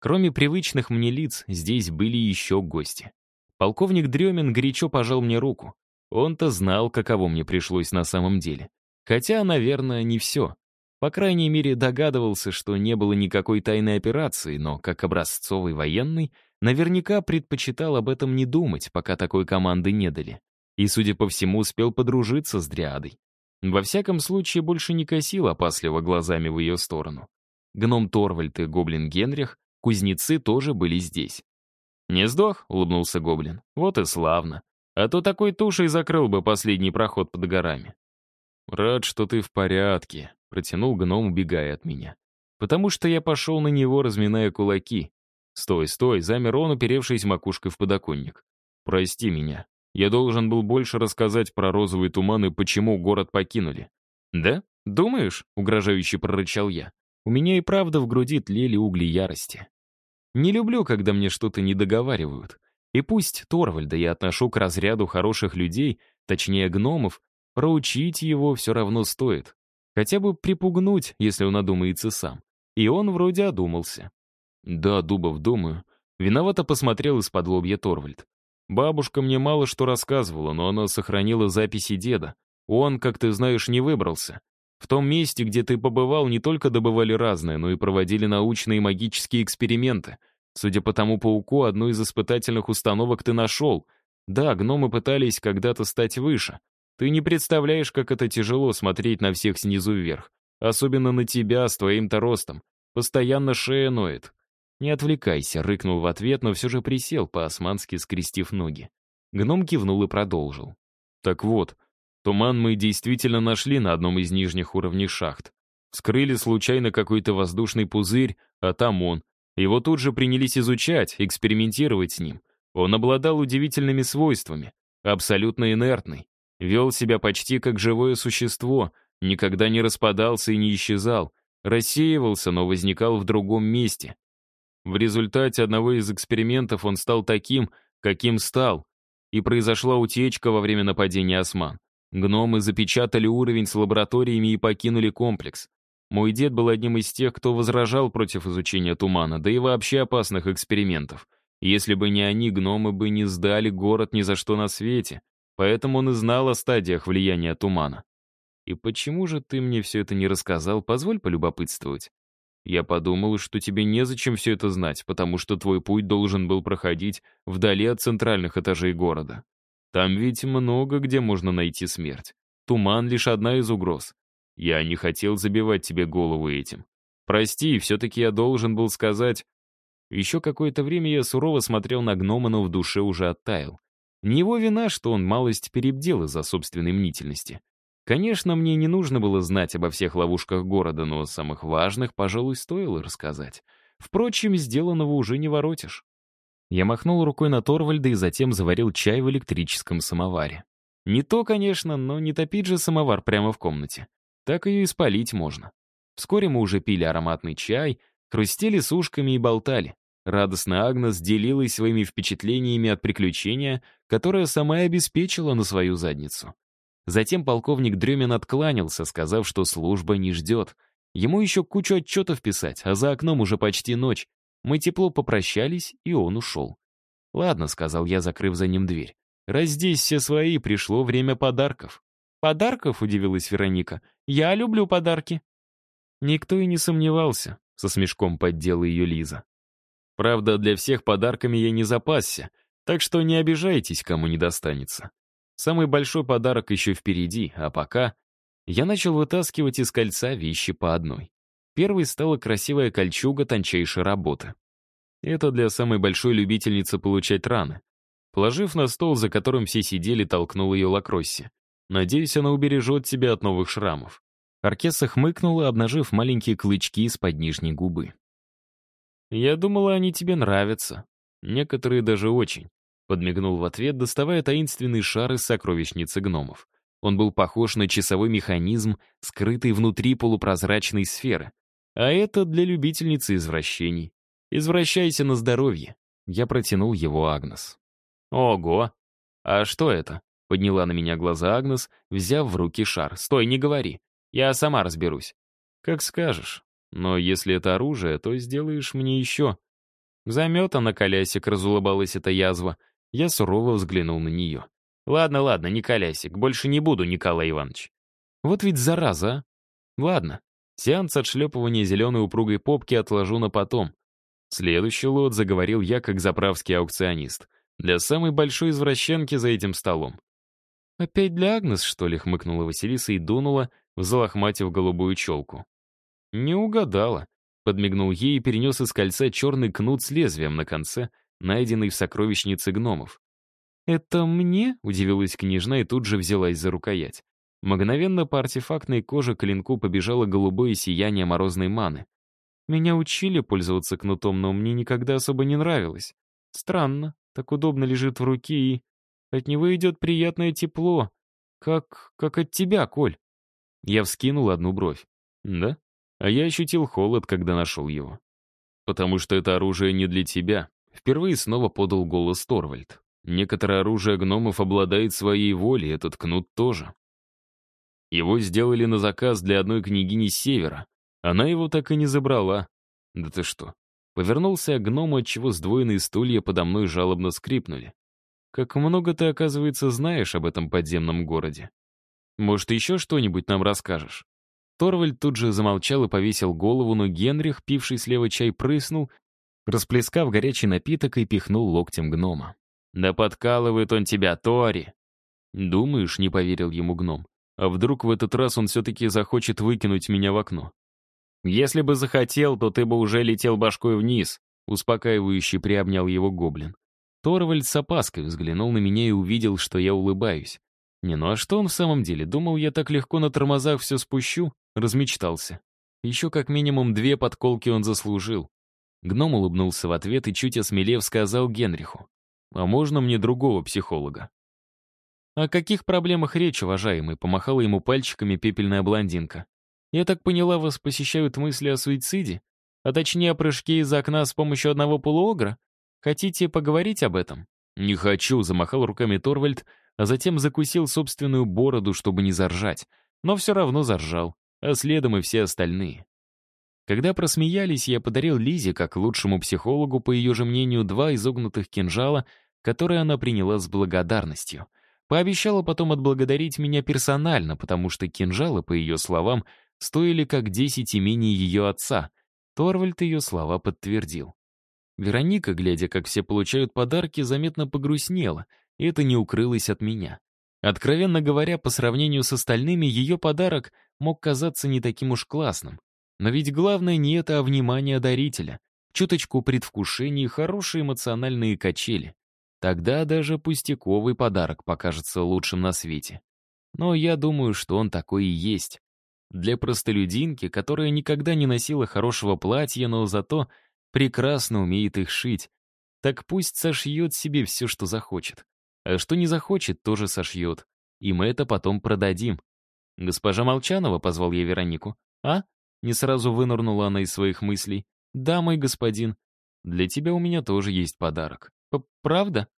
Speaker 1: Кроме привычных мне лиц, здесь были еще гости. Полковник Дремин горячо пожал мне руку. Он-то знал, каково мне пришлось на самом деле. Хотя, наверное, не все. По крайней мере, догадывался, что не было никакой тайной операции, но, как образцовый военный, наверняка предпочитал об этом не думать, пока такой команды не дали. И, судя по всему, успел подружиться с Дриадой. Во всяком случае, больше не косил опасливо глазами в ее сторону. Гном Торвальд и гоблин Генрих, кузнецы тоже были здесь. «Не сдох?» — улыбнулся гоблин. «Вот и славно. А то такой тушей закрыл бы последний проход под горами». «Рад, что ты в порядке», — протянул гном, убегая от меня. «Потому что я пошел на него, разминая кулаки. Стой, стой, замер он, уперевшись макушкой в подоконник. Прости меня. Я должен был больше рассказать про розовый туман и почему город покинули. Да? Думаешь? Угрожающе прорычал я. У меня и правда в груди тлели угли ярости. Не люблю, когда мне что-то не договаривают. И пусть Торвальда я отношу к разряду хороших людей, точнее гномов, проучить его все равно стоит. Хотя бы припугнуть, если он одумается сам. И он вроде одумался. Да, Дубов, думаю. Виновато посмотрел из-под лобья Торвальд. Бабушка мне мало что рассказывала, но она сохранила записи деда. Он, как ты знаешь, не выбрался. В том месте, где ты побывал, не только добывали разное, но и проводили научные и магические эксперименты. Судя по тому пауку, одну из испытательных установок ты нашел. Да, гномы пытались когда-то стать выше. Ты не представляешь, как это тяжело смотреть на всех снизу вверх. Особенно на тебя с твоим-то ростом. Постоянно шея ноет. «Не отвлекайся», — рыкнул в ответ, но все же присел, по-османски скрестив ноги. Гном кивнул и продолжил. «Так вот, туман мы действительно нашли на одном из нижних уровней шахт. Вскрыли случайно какой-то воздушный пузырь, а там он. Его тут же принялись изучать, экспериментировать с ним. Он обладал удивительными свойствами, абсолютно инертный, вел себя почти как живое существо, никогда не распадался и не исчезал, рассеивался, но возникал в другом месте, в результате одного из экспериментов он стал таким, каким стал, и произошла утечка во время нападения осман. Гномы запечатали уровень с лабораториями и покинули комплекс. Мой дед был одним из тех, кто возражал против изучения тумана, да и вообще опасных экспериментов. Если бы не они, гномы бы не сдали город ни за что на свете. Поэтому он и знал о стадиях влияния тумана. И почему же ты мне все это не рассказал, позволь полюбопытствовать? Я подумал, что тебе незачем все это знать, потому что твой путь должен был проходить вдали от центральных этажей города. Там ведь много где можно найти смерть. Туман — лишь одна из угроз. Я не хотел забивать тебе голову этим. Прости, все-таки я должен был сказать... Еще какое-то время я сурово смотрел на гнома, но в душе уже оттаял. Не его вина, что он малость перебдел из-за собственной мнительности. Конечно, мне не нужно было знать обо всех ловушках города, но самых важных, пожалуй, стоило рассказать. Впрочем, сделанного уже не воротишь. Я махнул рукой на Торвальда и затем заварил чай в электрическом самоваре. Не то, конечно, но не топить же самовар прямо в комнате. Так ее и спалить можно. Вскоре мы уже пили ароматный чай, хрустели сушками и болтали. Радостная Агнес делилась своими впечатлениями от приключения, которое сама и обеспечила на свою задницу. Затем полковник Дрюмин откланялся, сказав, что служба не ждет. Ему еще кучу отчетов писать, а за окном уже почти ночь. Мы тепло попрощались, и он ушел. «Ладно», — сказал я, закрыв за ним дверь. «Раз здесь все свои, пришло время подарков». «Подарков?» — удивилась Вероника. «Я люблю подарки». Никто и не сомневался, — со смешком поддела ее Лиза. Правда, для всех подарками я не запасся, так что не обижайтесь, кому не достанется. Самый большой подарок еще впереди, а пока я начал вытаскивать из кольца вещи по одной. Первой стала красивая кольчуга тончайшей работы. Это для самой большой любительницы получать раны. Положив на стол, за которым все сидели, толкнул ее Лакросси. Надеюсь, она убережет тебя от новых шрамов. Аркеса хмыкнула, обнажив маленькие клычки из-под нижней губы. «Я думала, они тебе нравятся. Некоторые даже очень. Подмигнул в ответ, доставая таинственный шар из сокровищницы гномов. Он был похож на часовой механизм, скрытый внутри полупрозрачной сферы. А это для любительницы извращений. Извращайся на здоровье. Я протянул его Агнес. Ого! «А что это?» — подняла на меня глаза Агнес, взяв в руки шар. «Стой, не говори. Я сама разберусь». «Как скажешь. Но если это оружие, то сделаешь мне еще». Заметана, колясик, разулыбалась эта язва. Я сурово взглянул на нее. «Ладно, ладно, не больше не буду, Николай Иванович». «Вот ведь зараза, а!» «Ладно, сеанс отшлепывания зеленой упругой попки отложу на потом. Следующий лот заговорил я как заправский аукционист. Для самой большой извращенки за этим столом. «Опять для Агнес, что ли?» — хмыкнула Василиса и дунула, взлохматив голубую челку. «Не угадала», — подмигнул ей и перенес из кольца черный кнут с лезвием на конце, найденный в сокровищнице гномов. «Это мне?» — удивилась княжна и тут же взялась за рукоять. Мгновенно по артефактной коже клинку побежало голубое сияние морозной маны. Меня учили пользоваться кнутом, но мне никогда особо не нравилось. Странно, так удобно лежит в руке и... От него идет приятное тепло. Как... как от тебя, Коль. Я вскинул одну бровь. Да? А я ощутил холод, когда нашел его. Потому что это оружие не для тебя. Впервые снова подал голос Торвальд. Некоторое оружие гномов обладает своей волей, этот кнут тоже. Его сделали на заказ для одной княгини Севера, она его так и не забрала. Да ты что? Повернулся к гному, отчего сдвоенные стулья подо мной жалобно скрипнули. Как много ты, оказывается, знаешь об этом подземном городе. Может, еще что-нибудь нам расскажешь? Торвальд тут же замолчал и повесил голову, но Генрих, пивший слева чай, прыснул, расплескав горячий напиток и пихнул локтем гнома. «Да подкалывает он тебя, Тори!» «Думаешь?» — не поверил ему гном. «А вдруг в этот раз он все-таки захочет выкинуть меня в окно?» «Если бы захотел, то ты бы уже летел башкой вниз», успокаивающе приобнял его гоблин. Торвальд с опаской взглянул на меня и увидел, что я улыбаюсь. Не, ну а что он в самом деле? Думал, я так легко на тормозах все спущу? Размечтался. Еще как минимум две подколки он заслужил. Гном улыбнулся в ответ и, чуть осмелев, сказал Генриху. «А можно мне другого психолога?» «О каких проблемах речь, уважаемый?» — помахала ему пальчиками пепельная блондинка. Я так поняла, вас посещают мысли о суициде? А точнее, о прыжке из окна с помощью одного полуогра? Хотите поговорить об этом?» «Не хочу», — замахал руками Торвальд, а затем закусил собственную бороду, чтобы не заржать. Но все равно заржал, а следом и все остальные. Когда просмеялись, я подарил Лизе, как лучшему психологу, по ее же мнению, два изогнутых кинжала, которые она приняла с благодарностью. Пообещала потом отблагодарить меня персонально, потому что кинжалы, по ее словам, стоили как десять имений ее отца. Торвальд ее слова подтвердил. Вероника, глядя, как все получают подарки, заметно погрустнела, и это не укрылось от меня. Откровенно говоря, по сравнению с остальными, ее подарок мог казаться не таким уж классным. Но ведь главное не это, а внимание дарителя. Чуточку предвкушений и хорошие эмоциональные качели. Тогда даже пустяковый подарок покажется лучшим на свете. Но я думаю, что он такой и есть. Для простолюдинки, которая никогда не носила хорошего платья, но зато прекрасно умеет их шить, так пусть сошьет себе все, что захочет. А что не захочет, тоже сошьет. И мы это потом продадим. «Госпожа Молчанова», — позвал я Веронику. «А?» — не сразу вынырнула она из своих мыслей. «Да, мой господин. Для тебя у меня тоже есть подарок». П «Правда?»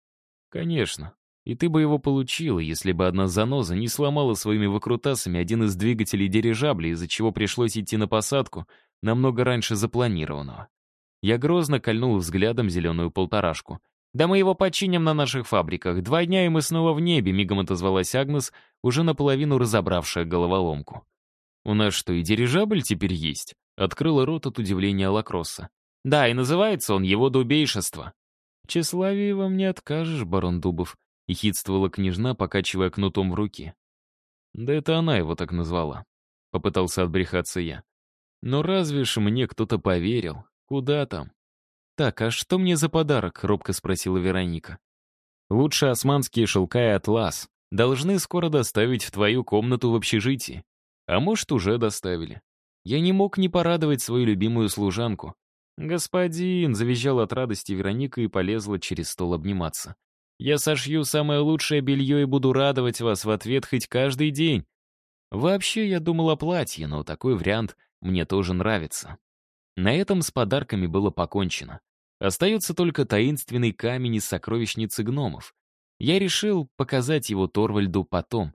Speaker 1: «Конечно. И ты бы его получила, если бы одна заноза не сломала своими выкрутасами один из двигателей дирижабля, из-за чего пришлось идти на посадку намного раньше запланированного. Я грозно кольнул взглядом зеленую полторашку. «Да мы его починим на наших фабриках. Два дня, и мы снова в небе», — мигом отозвалась Агнес, уже наполовину разобравшая головоломку. «У нас что, и дирижабль теперь есть?» — открыла рот от удивления Лакросса. «Да, и называется он его дубейшество». «Тщеславие вам не откажешь, барон Дубов», — ехидствовала княжна, покачивая кнутом в руке. «Да это она его так назвала», — попытался отбрехаться я. «Но разве ж мне кто-то поверил? Куда там?» «Так, а что мне за подарок?» — робко спросила Вероника. «Лучше османские шелка и атлас. Должны скоро доставить в твою комнату в общежитии. А может, уже доставили. Я не мог не порадовать свою любимую служанку. «Господин!» — завизжала от радости Вероника и полезла через стол обниматься. Я сошью самое лучшее белье и буду радовать вас в ответ хоть каждый день. Вообще, я думал о платье, но такой вариант мне тоже нравится. На этом с подарками было покончено. Остается только таинственный камень из сокровищницы гномов. Я решил показать его Торвальду потом.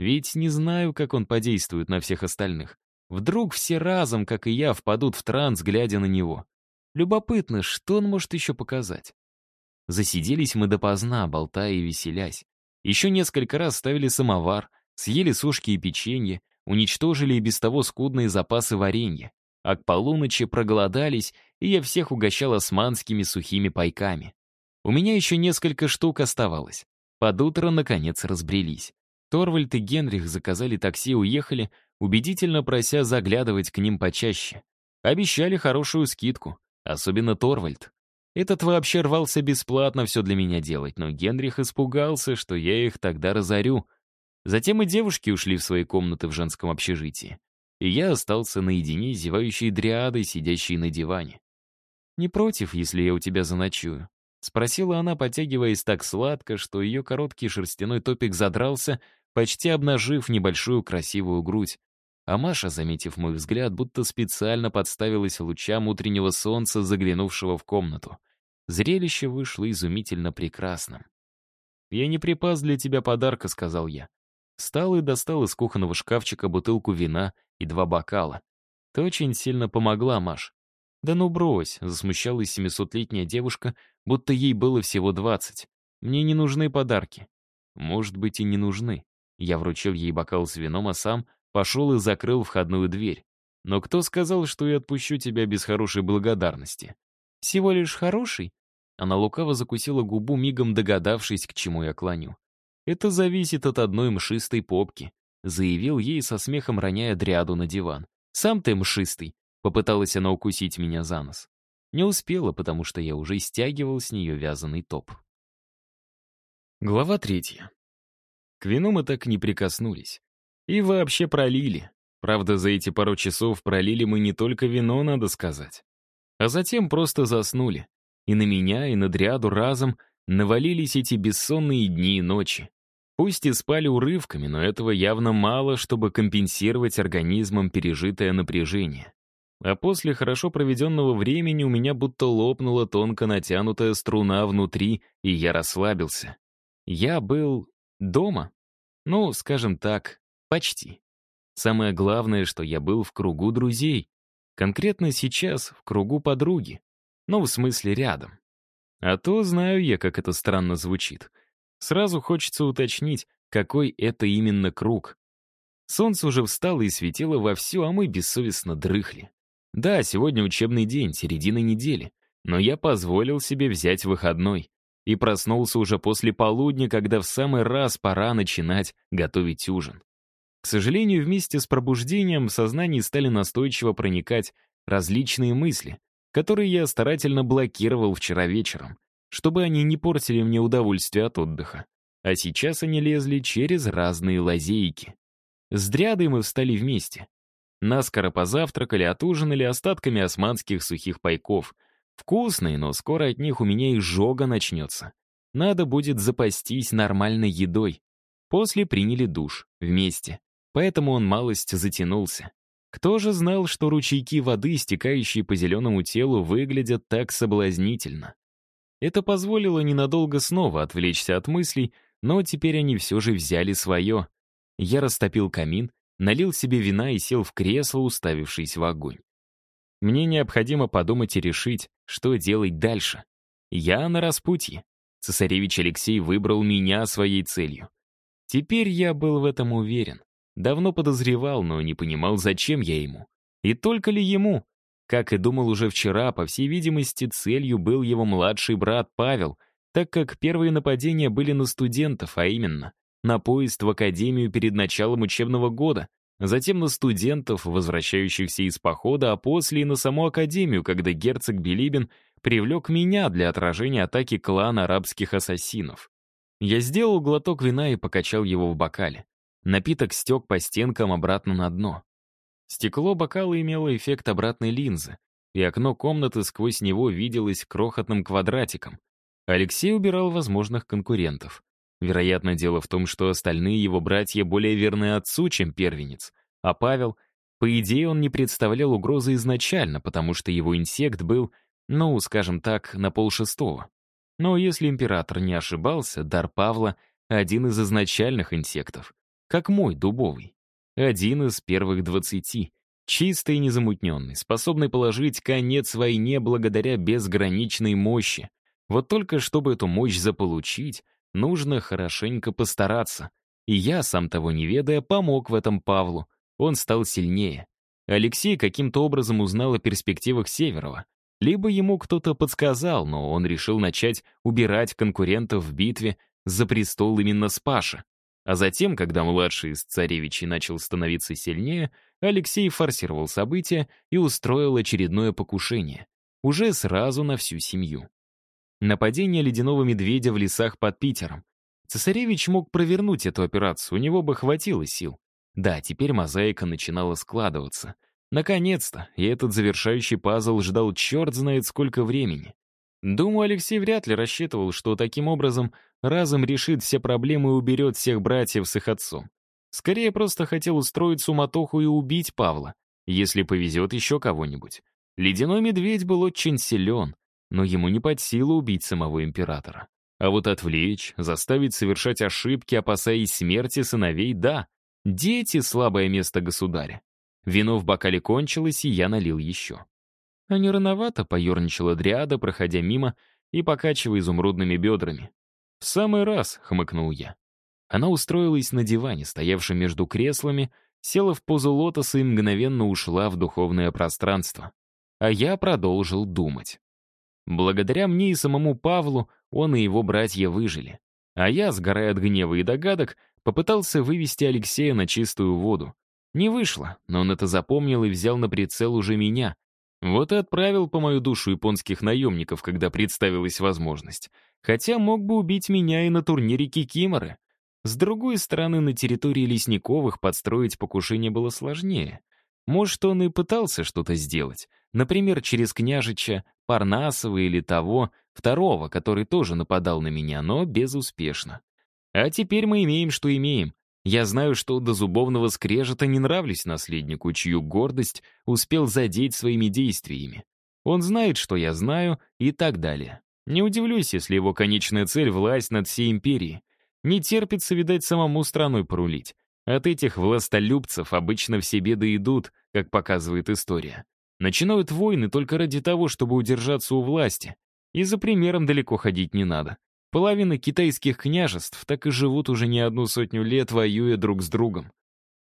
Speaker 1: Ведь не знаю, как он подействует на всех остальных. Вдруг все разом, как и я, впадут в транс, глядя на него. Любопытно, что он может еще показать. Засиделись мы допоздна, болтая и веселясь. Еще несколько раз ставили самовар, съели сушки и печенье, уничтожили и без того скудные запасы варенья. А к полуночи проголодались, и я всех угощал османскими сухими пайками. У меня еще несколько штук оставалось. Под утро, наконец, разбрелись. Торвальд и Генрих заказали такси и уехали, убедительно прося заглядывать к ним почаще. Обещали хорошую скидку, особенно Торвальд. Этот вообще рвался бесплатно все для меня делать, но Генрих испугался, что я их тогда разорю. Затем и девушки ушли в свои комнаты в женском общежитии. И я остался наедине зевающей дриадой, сидящей на диване. «Не против, если я у тебя заночую?» — спросила она, подтягиваясь так сладко, что ее короткий шерстяной топик задрался, почти обнажив небольшую красивую грудь. А Маша, заметив мой взгляд, будто специально подставилась лучам утреннего солнца, заглянувшего в комнату. Зрелище вышло изумительно прекрасным. «Я не припас для тебя подарка», — сказал я. Встал и достал из кухонного шкафчика бутылку вина и два бокала. «Ты очень сильно помогла, Маш». «Да ну брось», — засмущалась семисотлетняя девушка, будто ей было всего двадцать. «Мне не нужны подарки». «Может быть, и не нужны». Я вручил ей бокал с вином, а сам Пошел и закрыл входную дверь. Но кто сказал, что я отпущу тебя без хорошей благодарности? Всего лишь хороший? Она лукаво закусила губу, мигом догадавшись, к чему я клоню. Это зависит от одной мшистой попки, заявил ей со смехом, роняя дряду на диван. Сам ты мшистый, попыталась она укусить меня за нос. Не успела, потому что я уже стягивал с нее вязаный топ. Глава третья. К вину мы так не прикоснулись. И вообще пролили. Правда, за эти пару часов пролили мы не только вино, надо сказать. А затем просто заснули. И на меня, и на Дриаду разом навалились эти бессонные дни и ночи. Пусть и спали урывками, но этого явно мало, чтобы компенсировать организмом пережитое напряжение. А после хорошо проведенного времени у меня будто лопнула тонко натянутая струна внутри, и я расслабился. Я был дома. Ну, скажем так, Почти. Самое главное, что я был в кругу друзей. Конкретно сейчас в кругу подруги. Ну, в смысле, рядом. А то знаю я, как это странно звучит. Сразу хочется уточнить, какой это именно круг. Солнце уже встало и светило вовсю, а мы бессовестно дрыхли. Да, сегодня учебный день, середина недели, но я позволил себе взять выходной и проснулся уже после полудня, когда в самый раз пора начинать готовить ужин. К сожалению, вместе с пробуждением в сознании стали настойчиво проникать различные мысли, которые я старательно блокировал вчера вечером, чтобы они не портили мне удовольствие от отдыха. А сейчас они лезли через разные лазейки. С дрядой мы встали вместе. Наскоро позавтракали, отужинали остатками османских сухих пайков. Вкусные, но скоро от них у меня изжога начнется. Надо будет запастись нормальной едой. После приняли душ. Вместе поэтому он малость затянулся. Кто же знал, что ручейки воды, стекающие по зеленому телу, выглядят так соблазнительно? Это позволило ненадолго снова отвлечься от мыслей, но теперь они все же взяли свое. Я растопил камин, налил себе вина и сел в кресло, уставившись в огонь. Мне необходимо подумать и решить, что делать дальше. Я на распутье. Цесаревич Алексей выбрал меня своей целью. Теперь я был в этом уверен. Давно подозревал, но не понимал, зачем я ему. И только ли ему? Как и думал уже вчера, по всей видимости, целью был его младший брат Павел, так как первые нападения были на студентов, а именно на поезд в академию перед началом учебного года, затем на студентов, возвращающихся из похода, а после и на саму академию, когда герцог Билибин привлек меня для отражения атаки клана арабских ассасинов. Я сделал глоток вина и покачал его в бокале. Напиток стек по стенкам обратно на дно. Стекло бокала имело эффект обратной линзы, и окно комнаты сквозь него виделось крохотным квадратиком. Алексей убирал возможных конкурентов. Вероятно, дело в том, что остальные его братья более верны отцу, чем первенец, а Павел, по идее, он не представлял угрозы изначально, потому что его инсект был, ну, скажем так, на полшестого. Но если император не ошибался, дар Павла — один из изначальных инсектов, как мой, дубовый. Один из первых двадцати, чистый и незамутненный, способный положить конец войне благодаря безграничной мощи. Вот только чтобы эту мощь заполучить, нужно хорошенько постараться. И я, сам того не ведая, помог в этом Павлу. Он стал сильнее. Алексей каким-то образом узнал о перспективах Северова. Либо ему кто-то подсказал, но он решил начать убирать конкурентов в битве за престол именно с Паши. А затем, когда младший из царевичей начал становиться сильнее, Алексей форсировал события и устроил очередное покушение. Уже сразу на всю семью. Нападение ледяного медведя в лесах под Питером. Цесаревич мог провернуть эту операцию, у него бы хватило сил. Да, теперь мозаика начинала складываться. Наконец-то, и этот завершающий пазл ждал черт знает сколько времени. Думаю, Алексей вряд ли рассчитывал, что таким образом разом решит все проблемы и уберет всех братьев с их отцом. Скорее, просто хотел устроить суматоху и убить Павла, если повезет еще кого-нибудь. Ледяной медведь был очень силен, но ему не под силу убить самого императора. А вот отвлечь, заставить совершать ошибки, опасаясь смерти сыновей — да. Дети — слабое место государя. Вино в бокале кончилось, и я налил еще. А не рановато поерничала Дриада, проходя мимо и покачивая изумрудными бедрами. «В самый раз», — хмыкнул я. Она устроилась на диване, стоявшем между креслами, села в позу лотоса и мгновенно ушла в духовное пространство. А я продолжил думать. Благодаря мне и самому Павлу он и его братья выжили. А я, сгорая от гнева и догадок, попытался вывести Алексея на чистую воду. Не вышло, но он это запомнил и взял на прицел уже меня, вот и отправил по мою душу японских наемников, когда представилась возможность. Хотя мог бы убить меня и на турнире Кикиморы. С другой стороны, на территории Лесниковых подстроить покушение было сложнее. Может, он и пытался что-то сделать. Например, через княжича Парнасова или того, второго, который тоже нападал на меня, но безуспешно. А теперь мы имеем, что имеем. Я знаю, что до зубовного скрежета не нравлюсь наследнику, чью гордость успел задеть своими действиями. Он знает, что я знаю, и так далее. Не удивлюсь, если его конечная цель — власть над всей империей. Не терпится, видать, самому страной порулить. От этих властолюбцев обычно все беды идут, как показывает история. Начинают войны только ради того, чтобы удержаться у власти. И за примером далеко ходить не надо. Половина китайских княжеств так и живут уже не одну сотню лет, воюя друг с другом.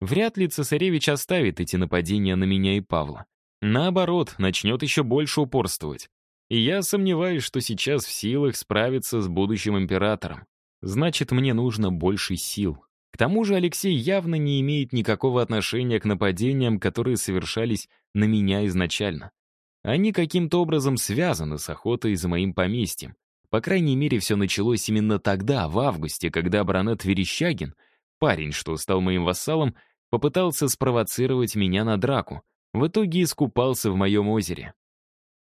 Speaker 1: Вряд ли цесаревич оставит эти нападения на меня и Павла. Наоборот, начнет еще больше упорствовать. И я сомневаюсь, что сейчас в силах справиться с будущим императором. Значит, мне нужно больше сил. К тому же Алексей явно не имеет никакого отношения к нападениям, которые совершались на меня изначально. Они каким-то образом связаны с охотой за моим поместьем. По крайней мере, все началось именно тогда, в августе, когда баронет Верещагин, парень, что стал моим вассалом, попытался спровоцировать меня на драку. В итоге искупался в моем озере.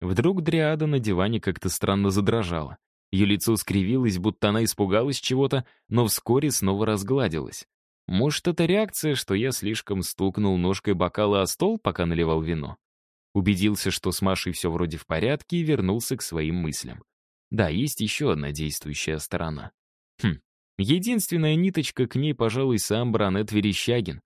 Speaker 1: Вдруг Дриада на диване как-то странно задрожала. Ее лицо скривилось, будто она испугалась чего-то, но вскоре снова разгладилась. Может, это реакция, что я слишком стукнул ножкой бокала о стол, пока наливал вино? Убедился, что с Машей все вроде в порядке, и вернулся к своим мыслям. Да, есть еще одна действующая сторона. Хм, единственная ниточка к ней, пожалуй, сам баронет Верещагин.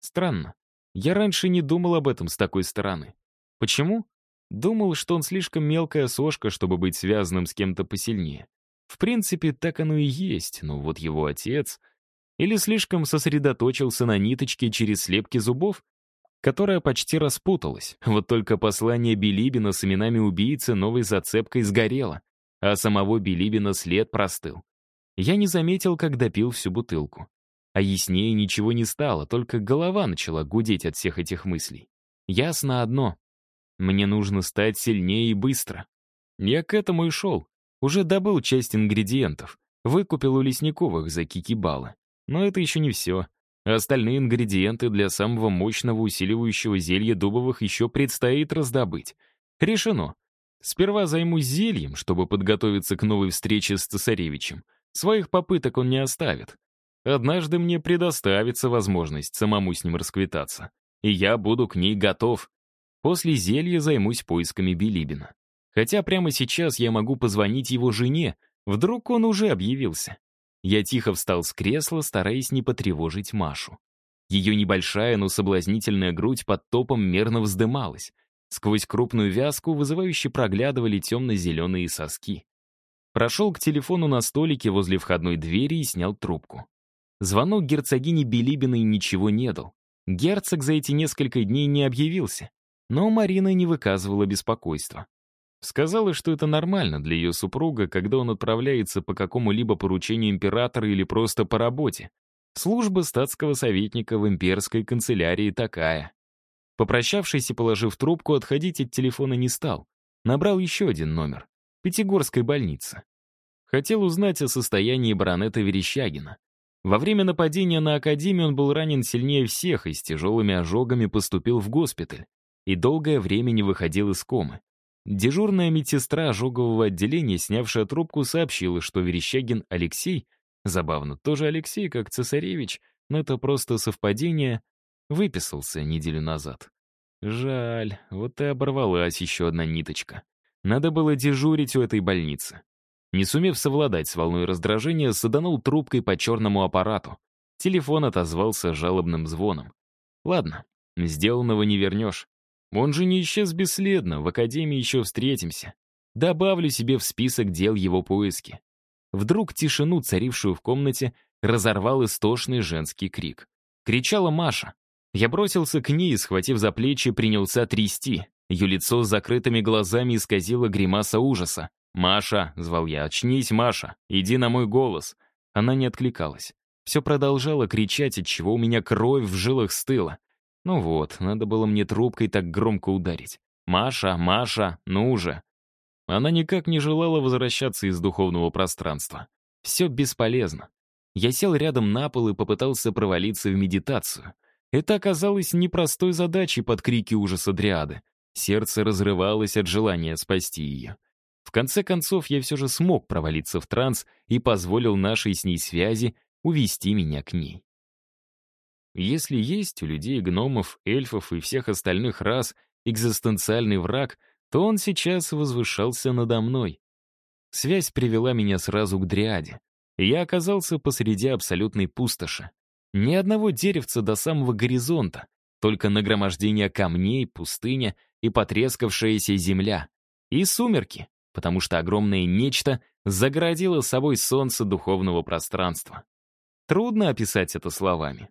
Speaker 1: Странно. Я раньше не думал об этом с такой стороны. Почему? Думал, что он слишком мелкая сошка, чтобы быть связанным с кем-то посильнее. В принципе, так оно и есть, но вот его отец... Или слишком сосредоточился на ниточке через слепки зубов, которая почти распуталась. Вот только послание Билибина с именами убийцы новой зацепкой сгорело а самого Билибина след простыл. Я не заметил, как допил всю бутылку. А яснее ничего не стало, только голова начала гудеть от всех этих мыслей. Ясно одно. Мне нужно стать сильнее и быстро. Я к этому и шел. Уже добыл часть ингредиентов. Выкупил у Лесниковых за кикибалы. Но это еще не все. Остальные ингредиенты для самого мощного усиливающего зелья дубовых еще предстоит раздобыть. Решено. Сперва займусь зельем, чтобы подготовиться к новой встрече с цесаревичем. Своих попыток он не оставит. Однажды мне предоставится возможность самому с ним расквитаться. И я буду к ней готов. После зелья займусь поисками Билибина. Хотя прямо сейчас я могу позвонить его жене, Вдруг он уже объявился. Я тихо встал с кресла, стараясь не потревожить Машу. Ее небольшая, но соблазнительная грудь под топом мерно вздымалась. Сквозь крупную вязку вызывающе проглядывали темно-зеленые соски. Прошел к телефону на столике возле входной двери и снял трубку. Звонок герцогини Билибиной ничего не дал. Герцог за эти несколько дней не объявился, но Марина не выказывала беспокойства. Сказала, что это нормально для ее супруга, когда он отправляется по какому-либо поручению императора или просто по работе. Служба статского советника в имперской канцелярии такая. Попрощавшись и положив трубку, отходить от телефона не стал. Набрал еще один номер. Пятигорской больницы. Хотел узнать о состоянии баронета Верещагина. Во время нападения на Академию он был ранен сильнее всех и с тяжелыми ожогами поступил в госпиталь. И долгое время не выходил из комы. Дежурная медсестра ожогового отделения, снявшая трубку, сообщила, что Верещагин Алексей, забавно, тоже Алексей, как цесаревич, но это просто совпадение, выписался неделю назад. Жаль, вот и оборвалась еще одна ниточка. Надо было дежурить у этой больницы. Не сумев совладать с волной раздражения, саданул трубкой по черному аппарату. Телефон отозвался жалобным звоном. Ладно, сделанного не вернешь. Он же не исчез бесследно, в академии еще встретимся. Добавлю себе в список дел его поиски. Вдруг тишину, царившую в комнате, разорвал истошный женский крик. Кричала Маша. Я бросился к ней схватив за плечи, принялся трясти. Ее лицо с закрытыми глазами исказило гримаса ужаса. «Маша!» — звал я. «Очнись, Маша! Иди на мой голос!» Она не откликалась. Все продолжала кричать, отчего у меня кровь в жилах стыла. Ну вот, надо было мне трубкой так громко ударить. «Маша, Маша, ну уже!» Она никак не желала возвращаться из духовного пространства. Все бесполезно. Я сел рядом на пол и попытался провалиться в медитацию. Это оказалось непростой задачей под крики ужаса Дриады. Сердце разрывалось от желания спасти ее. В конце концов, я все же смог провалиться в транс и позволил нашей с ней связи увести меня к ней. Если есть у людей, гномов, эльфов и всех остальных рас экзистенциальный враг, то он сейчас возвышался надо мной. Связь привела меня сразу к дриаде. я оказался посреди абсолютной пустоши. Ни одного деревца до самого горизонта, только нагромождение камней, пустыня и потрескавшаяся земля. И сумерки, потому что огромное нечто загородило собой солнце духовного пространства. Трудно описать это словами.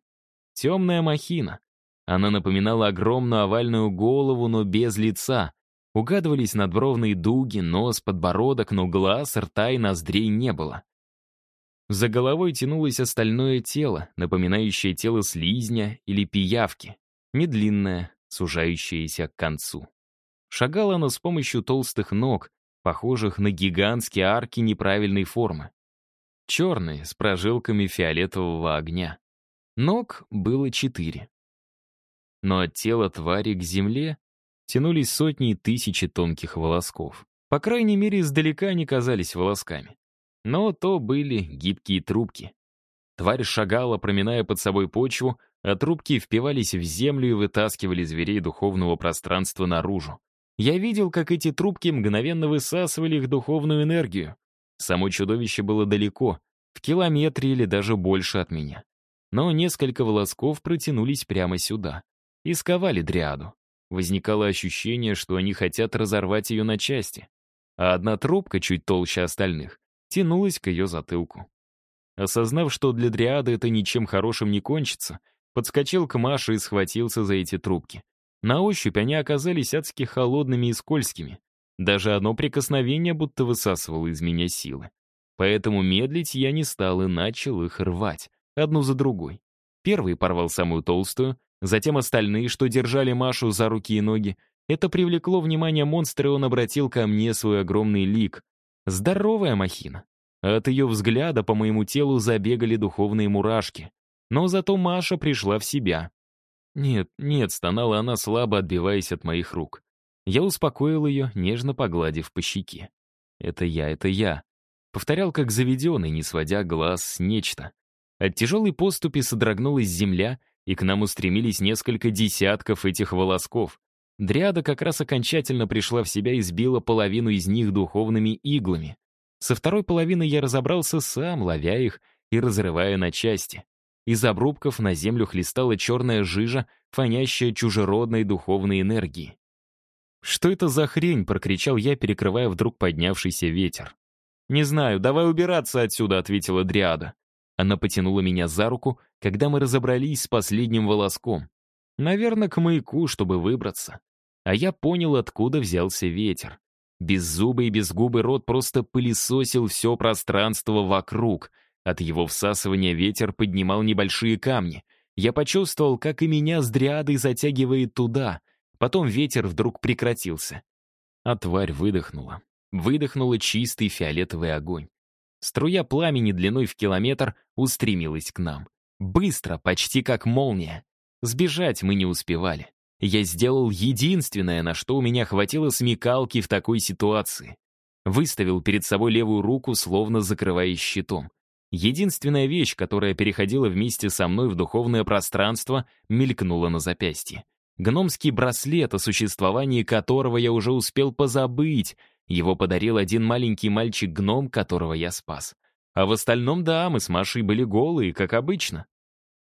Speaker 1: Темная махина. Она напоминала огромную овальную голову, но без лица. Угадывались надбровные дуги, нос, подбородок, но глаз, рта и ноздрей не было. За головой тянулось остальное тело, напоминающее тело слизня или пиявки, недлинное, сужающееся к концу. Шагала она с помощью толстых ног, похожих на гигантские арки неправильной формы. Черные, с прожилками фиолетового огня. Ног было четыре. Но от тела твари к земле тянулись сотни и тысячи тонких волосков. По крайней мере, издалека они казались волосками. Но то были гибкие трубки. Тварь шагала, проминая под собой почву, а трубки впивались в землю и вытаскивали зверей духовного пространства наружу. Я видел, как эти трубки мгновенно высасывали их духовную энергию. Само чудовище было далеко, в километре или даже больше от меня но несколько волосков протянулись прямо сюда и сковали дриаду. Возникало ощущение, что они хотят разорвать ее на части, а одна трубка, чуть толще остальных, тянулась к ее затылку. Осознав, что для дриады это ничем хорошим не кончится, подскочил к Маше и схватился за эти трубки. На ощупь они оказались адски холодными и скользкими. Даже одно прикосновение будто высасывало из меня силы. Поэтому медлить я не стал и начал их рвать одну за другой. Первый порвал самую толстую, затем остальные, что держали Машу за руки и ноги. Это привлекло внимание монстра, и он обратил ко мне свой огромный лик. Здоровая махина. От ее взгляда по моему телу забегали духовные мурашки. Но зато Маша пришла в себя. «Нет, нет», — стонала она, слабо отбиваясь от моих рук. Я успокоил ее, нежно погладив по щеке. «Это я, это я», — повторял как заведенный, не сводя глаз с нечто. От тяжелой поступи содрогнулась земля, и к нам устремились несколько десятков этих волосков. Дриада как раз окончательно пришла в себя и сбила половину из них духовными иглами. Со второй половины я разобрался сам, ловя их и разрывая на части. Из обрубков на землю хлестала черная жижа, фонящая чужеродной духовной энергией. «Что это за хрень?» — прокричал я, перекрывая вдруг поднявшийся ветер. «Не знаю, давай убираться отсюда», — ответила Дриада. Она потянула меня за руку, когда мы разобрались с последним волоском. Наверное, к маяку, чтобы выбраться. А я понял, откуда взялся ветер. Беззубый и безгубый рот просто пылесосил все пространство вокруг. От его всасывания ветер поднимал небольшие камни. Я почувствовал, как и меня с дриадой затягивает туда. Потом ветер вдруг прекратился. А тварь выдохнула. Выдохнула чистый фиолетовый огонь. Струя пламени длиной в километр устремилась к нам. Быстро, почти как молния. Сбежать мы не успевали. Я сделал единственное, на что у меня хватило смекалки в такой ситуации. Выставил перед собой левую руку, словно закрываясь щитом. Единственная вещь, которая переходила вместе со мной в духовное пространство, мелькнула на запястье. Гномский браслет, о существовании которого я уже успел позабыть. Его подарил один маленький мальчик-гном, которого я спас. А в остальном, да, мы с Машей были голые, как обычно.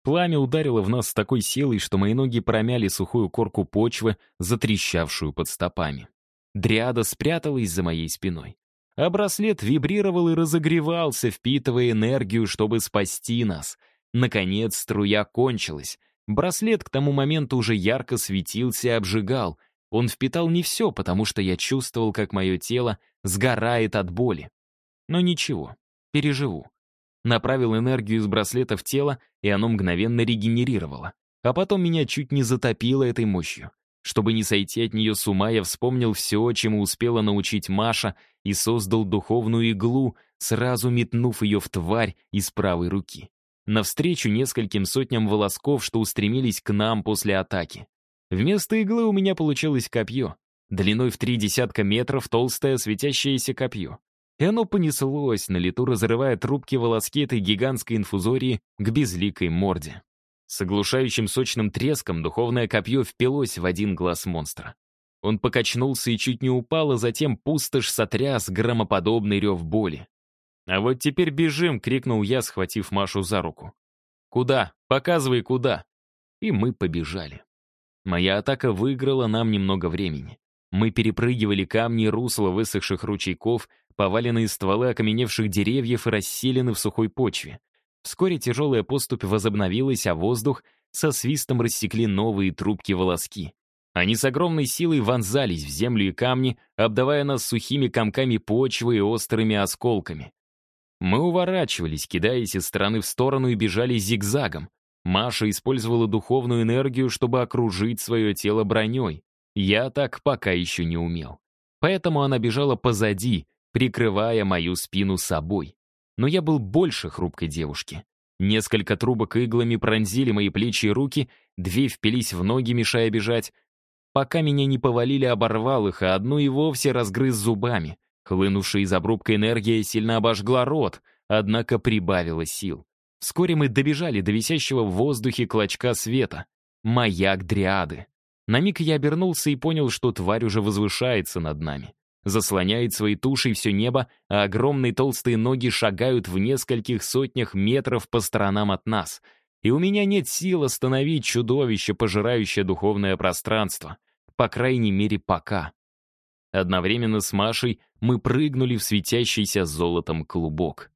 Speaker 1: Пламя ударило в нас с такой силой, что мои ноги промяли сухую корку почвы, затрещавшую под стопами. Дриада спряталась за моей спиной. А браслет вибрировал и разогревался, впитывая энергию, чтобы спасти нас. Наконец, струя кончилась. Браслет к тому моменту уже ярко светился и обжигал. Он впитал не все, потому что я чувствовал, как мое тело сгорает от боли. Но ничего, переживу направил энергию из браслета в тело, и оно мгновенно регенерировало. А потом меня чуть не затопило этой мощью. Чтобы не сойти от нее с ума, я вспомнил все, чему успела научить Маша, и создал духовную иглу, сразу метнув ее в тварь из правой руки. Навстречу нескольким сотням волосков, что устремились к нам после атаки. Вместо иглы у меня получилось копье. Длиной в три десятка метров толстое светящееся копье и оно понеслось, на лету разрывая трубки волоски этой гигантской инфузории к безликой морде. С оглушающим сочным треском духовное копье впилось в один глаз монстра. Он покачнулся и чуть не упал, а затем пустошь сотряс громоподобный рев боли. «А вот теперь бежим!» — крикнул я, схватив Машу за руку. «Куда? Показывай, куда!» И мы побежали. Моя атака выиграла нам немного времени. Мы перепрыгивали камни русла высохших ручейков, поваленные стволы окаменевших деревьев и расселены в сухой почве. Вскоре тяжелая поступь возобновилась, а воздух со свистом рассекли новые трубки-волоски. Они с огромной силой вонзались в землю и камни, обдавая нас сухими комками почвы и острыми осколками. Мы уворачивались, кидаясь из стороны в сторону и бежали зигзагом. Маша использовала духовную энергию, чтобы окружить свое тело броней. Я так пока еще не умел. Поэтому она бежала позади, прикрывая мою спину собой. Но я был больше хрупкой девушки. Несколько трубок иглами пронзили мои плечи и руки, две впились в ноги, мешая бежать. Пока меня не повалили, оборвал их, а одну и вовсе разгрыз зубами. Хлынувшая из обрубка энергия сильно обожгла рот, однако прибавила сил. Вскоре мы добежали до висящего в воздухе клочка света. Маяк Дриады. На миг я обернулся и понял, что тварь уже возвышается над нами заслоняет своей тушей все небо, а огромные толстые ноги шагают в нескольких сотнях метров по сторонам от нас. И у меня нет сил остановить чудовище, пожирающее духовное пространство. По крайней мере, пока. Одновременно с Машей мы прыгнули в светящийся золотом клубок.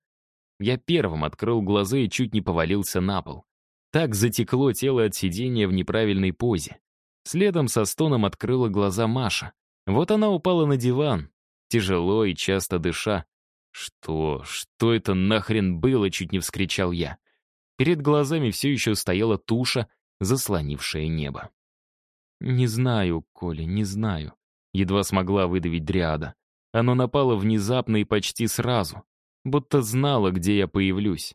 Speaker 1: Я первым открыл глаза и чуть не повалился на пол. Так затекло тело от сидения в неправильной позе. Следом со стоном открыла глаза Маша. Вот она упала на диван, тяжело и часто дыша. «Что? Что это нахрен было?» — чуть не вскричал я. Перед глазами все еще стояла туша, заслонившая небо. «Не знаю, Коля, не знаю», — едва смогла выдавить Дриада. Оно напало внезапно и почти сразу, будто знало, где я появлюсь.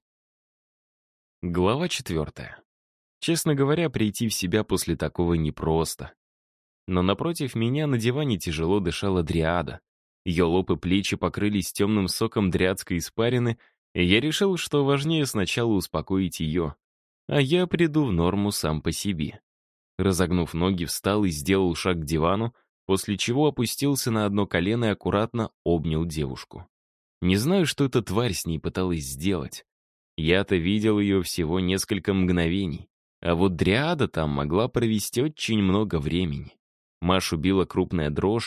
Speaker 1: Глава четвертая. Честно говоря, прийти в себя после такого непросто. Но напротив меня на диване тяжело дышала дриада. Ее лоб и плечи покрылись темным соком дриадской испарины, и я решил, что важнее сначала успокоить ее, а я приду в норму сам по себе. Разогнув ноги, встал и сделал шаг к дивану, после чего опустился на одно колено и аккуратно обнял девушку. Не знаю, что эта тварь с ней пыталась сделать. Я-то видел ее всего несколько мгновений. А вот дриада там могла провести очень много времени. Машу била крупная дрожь,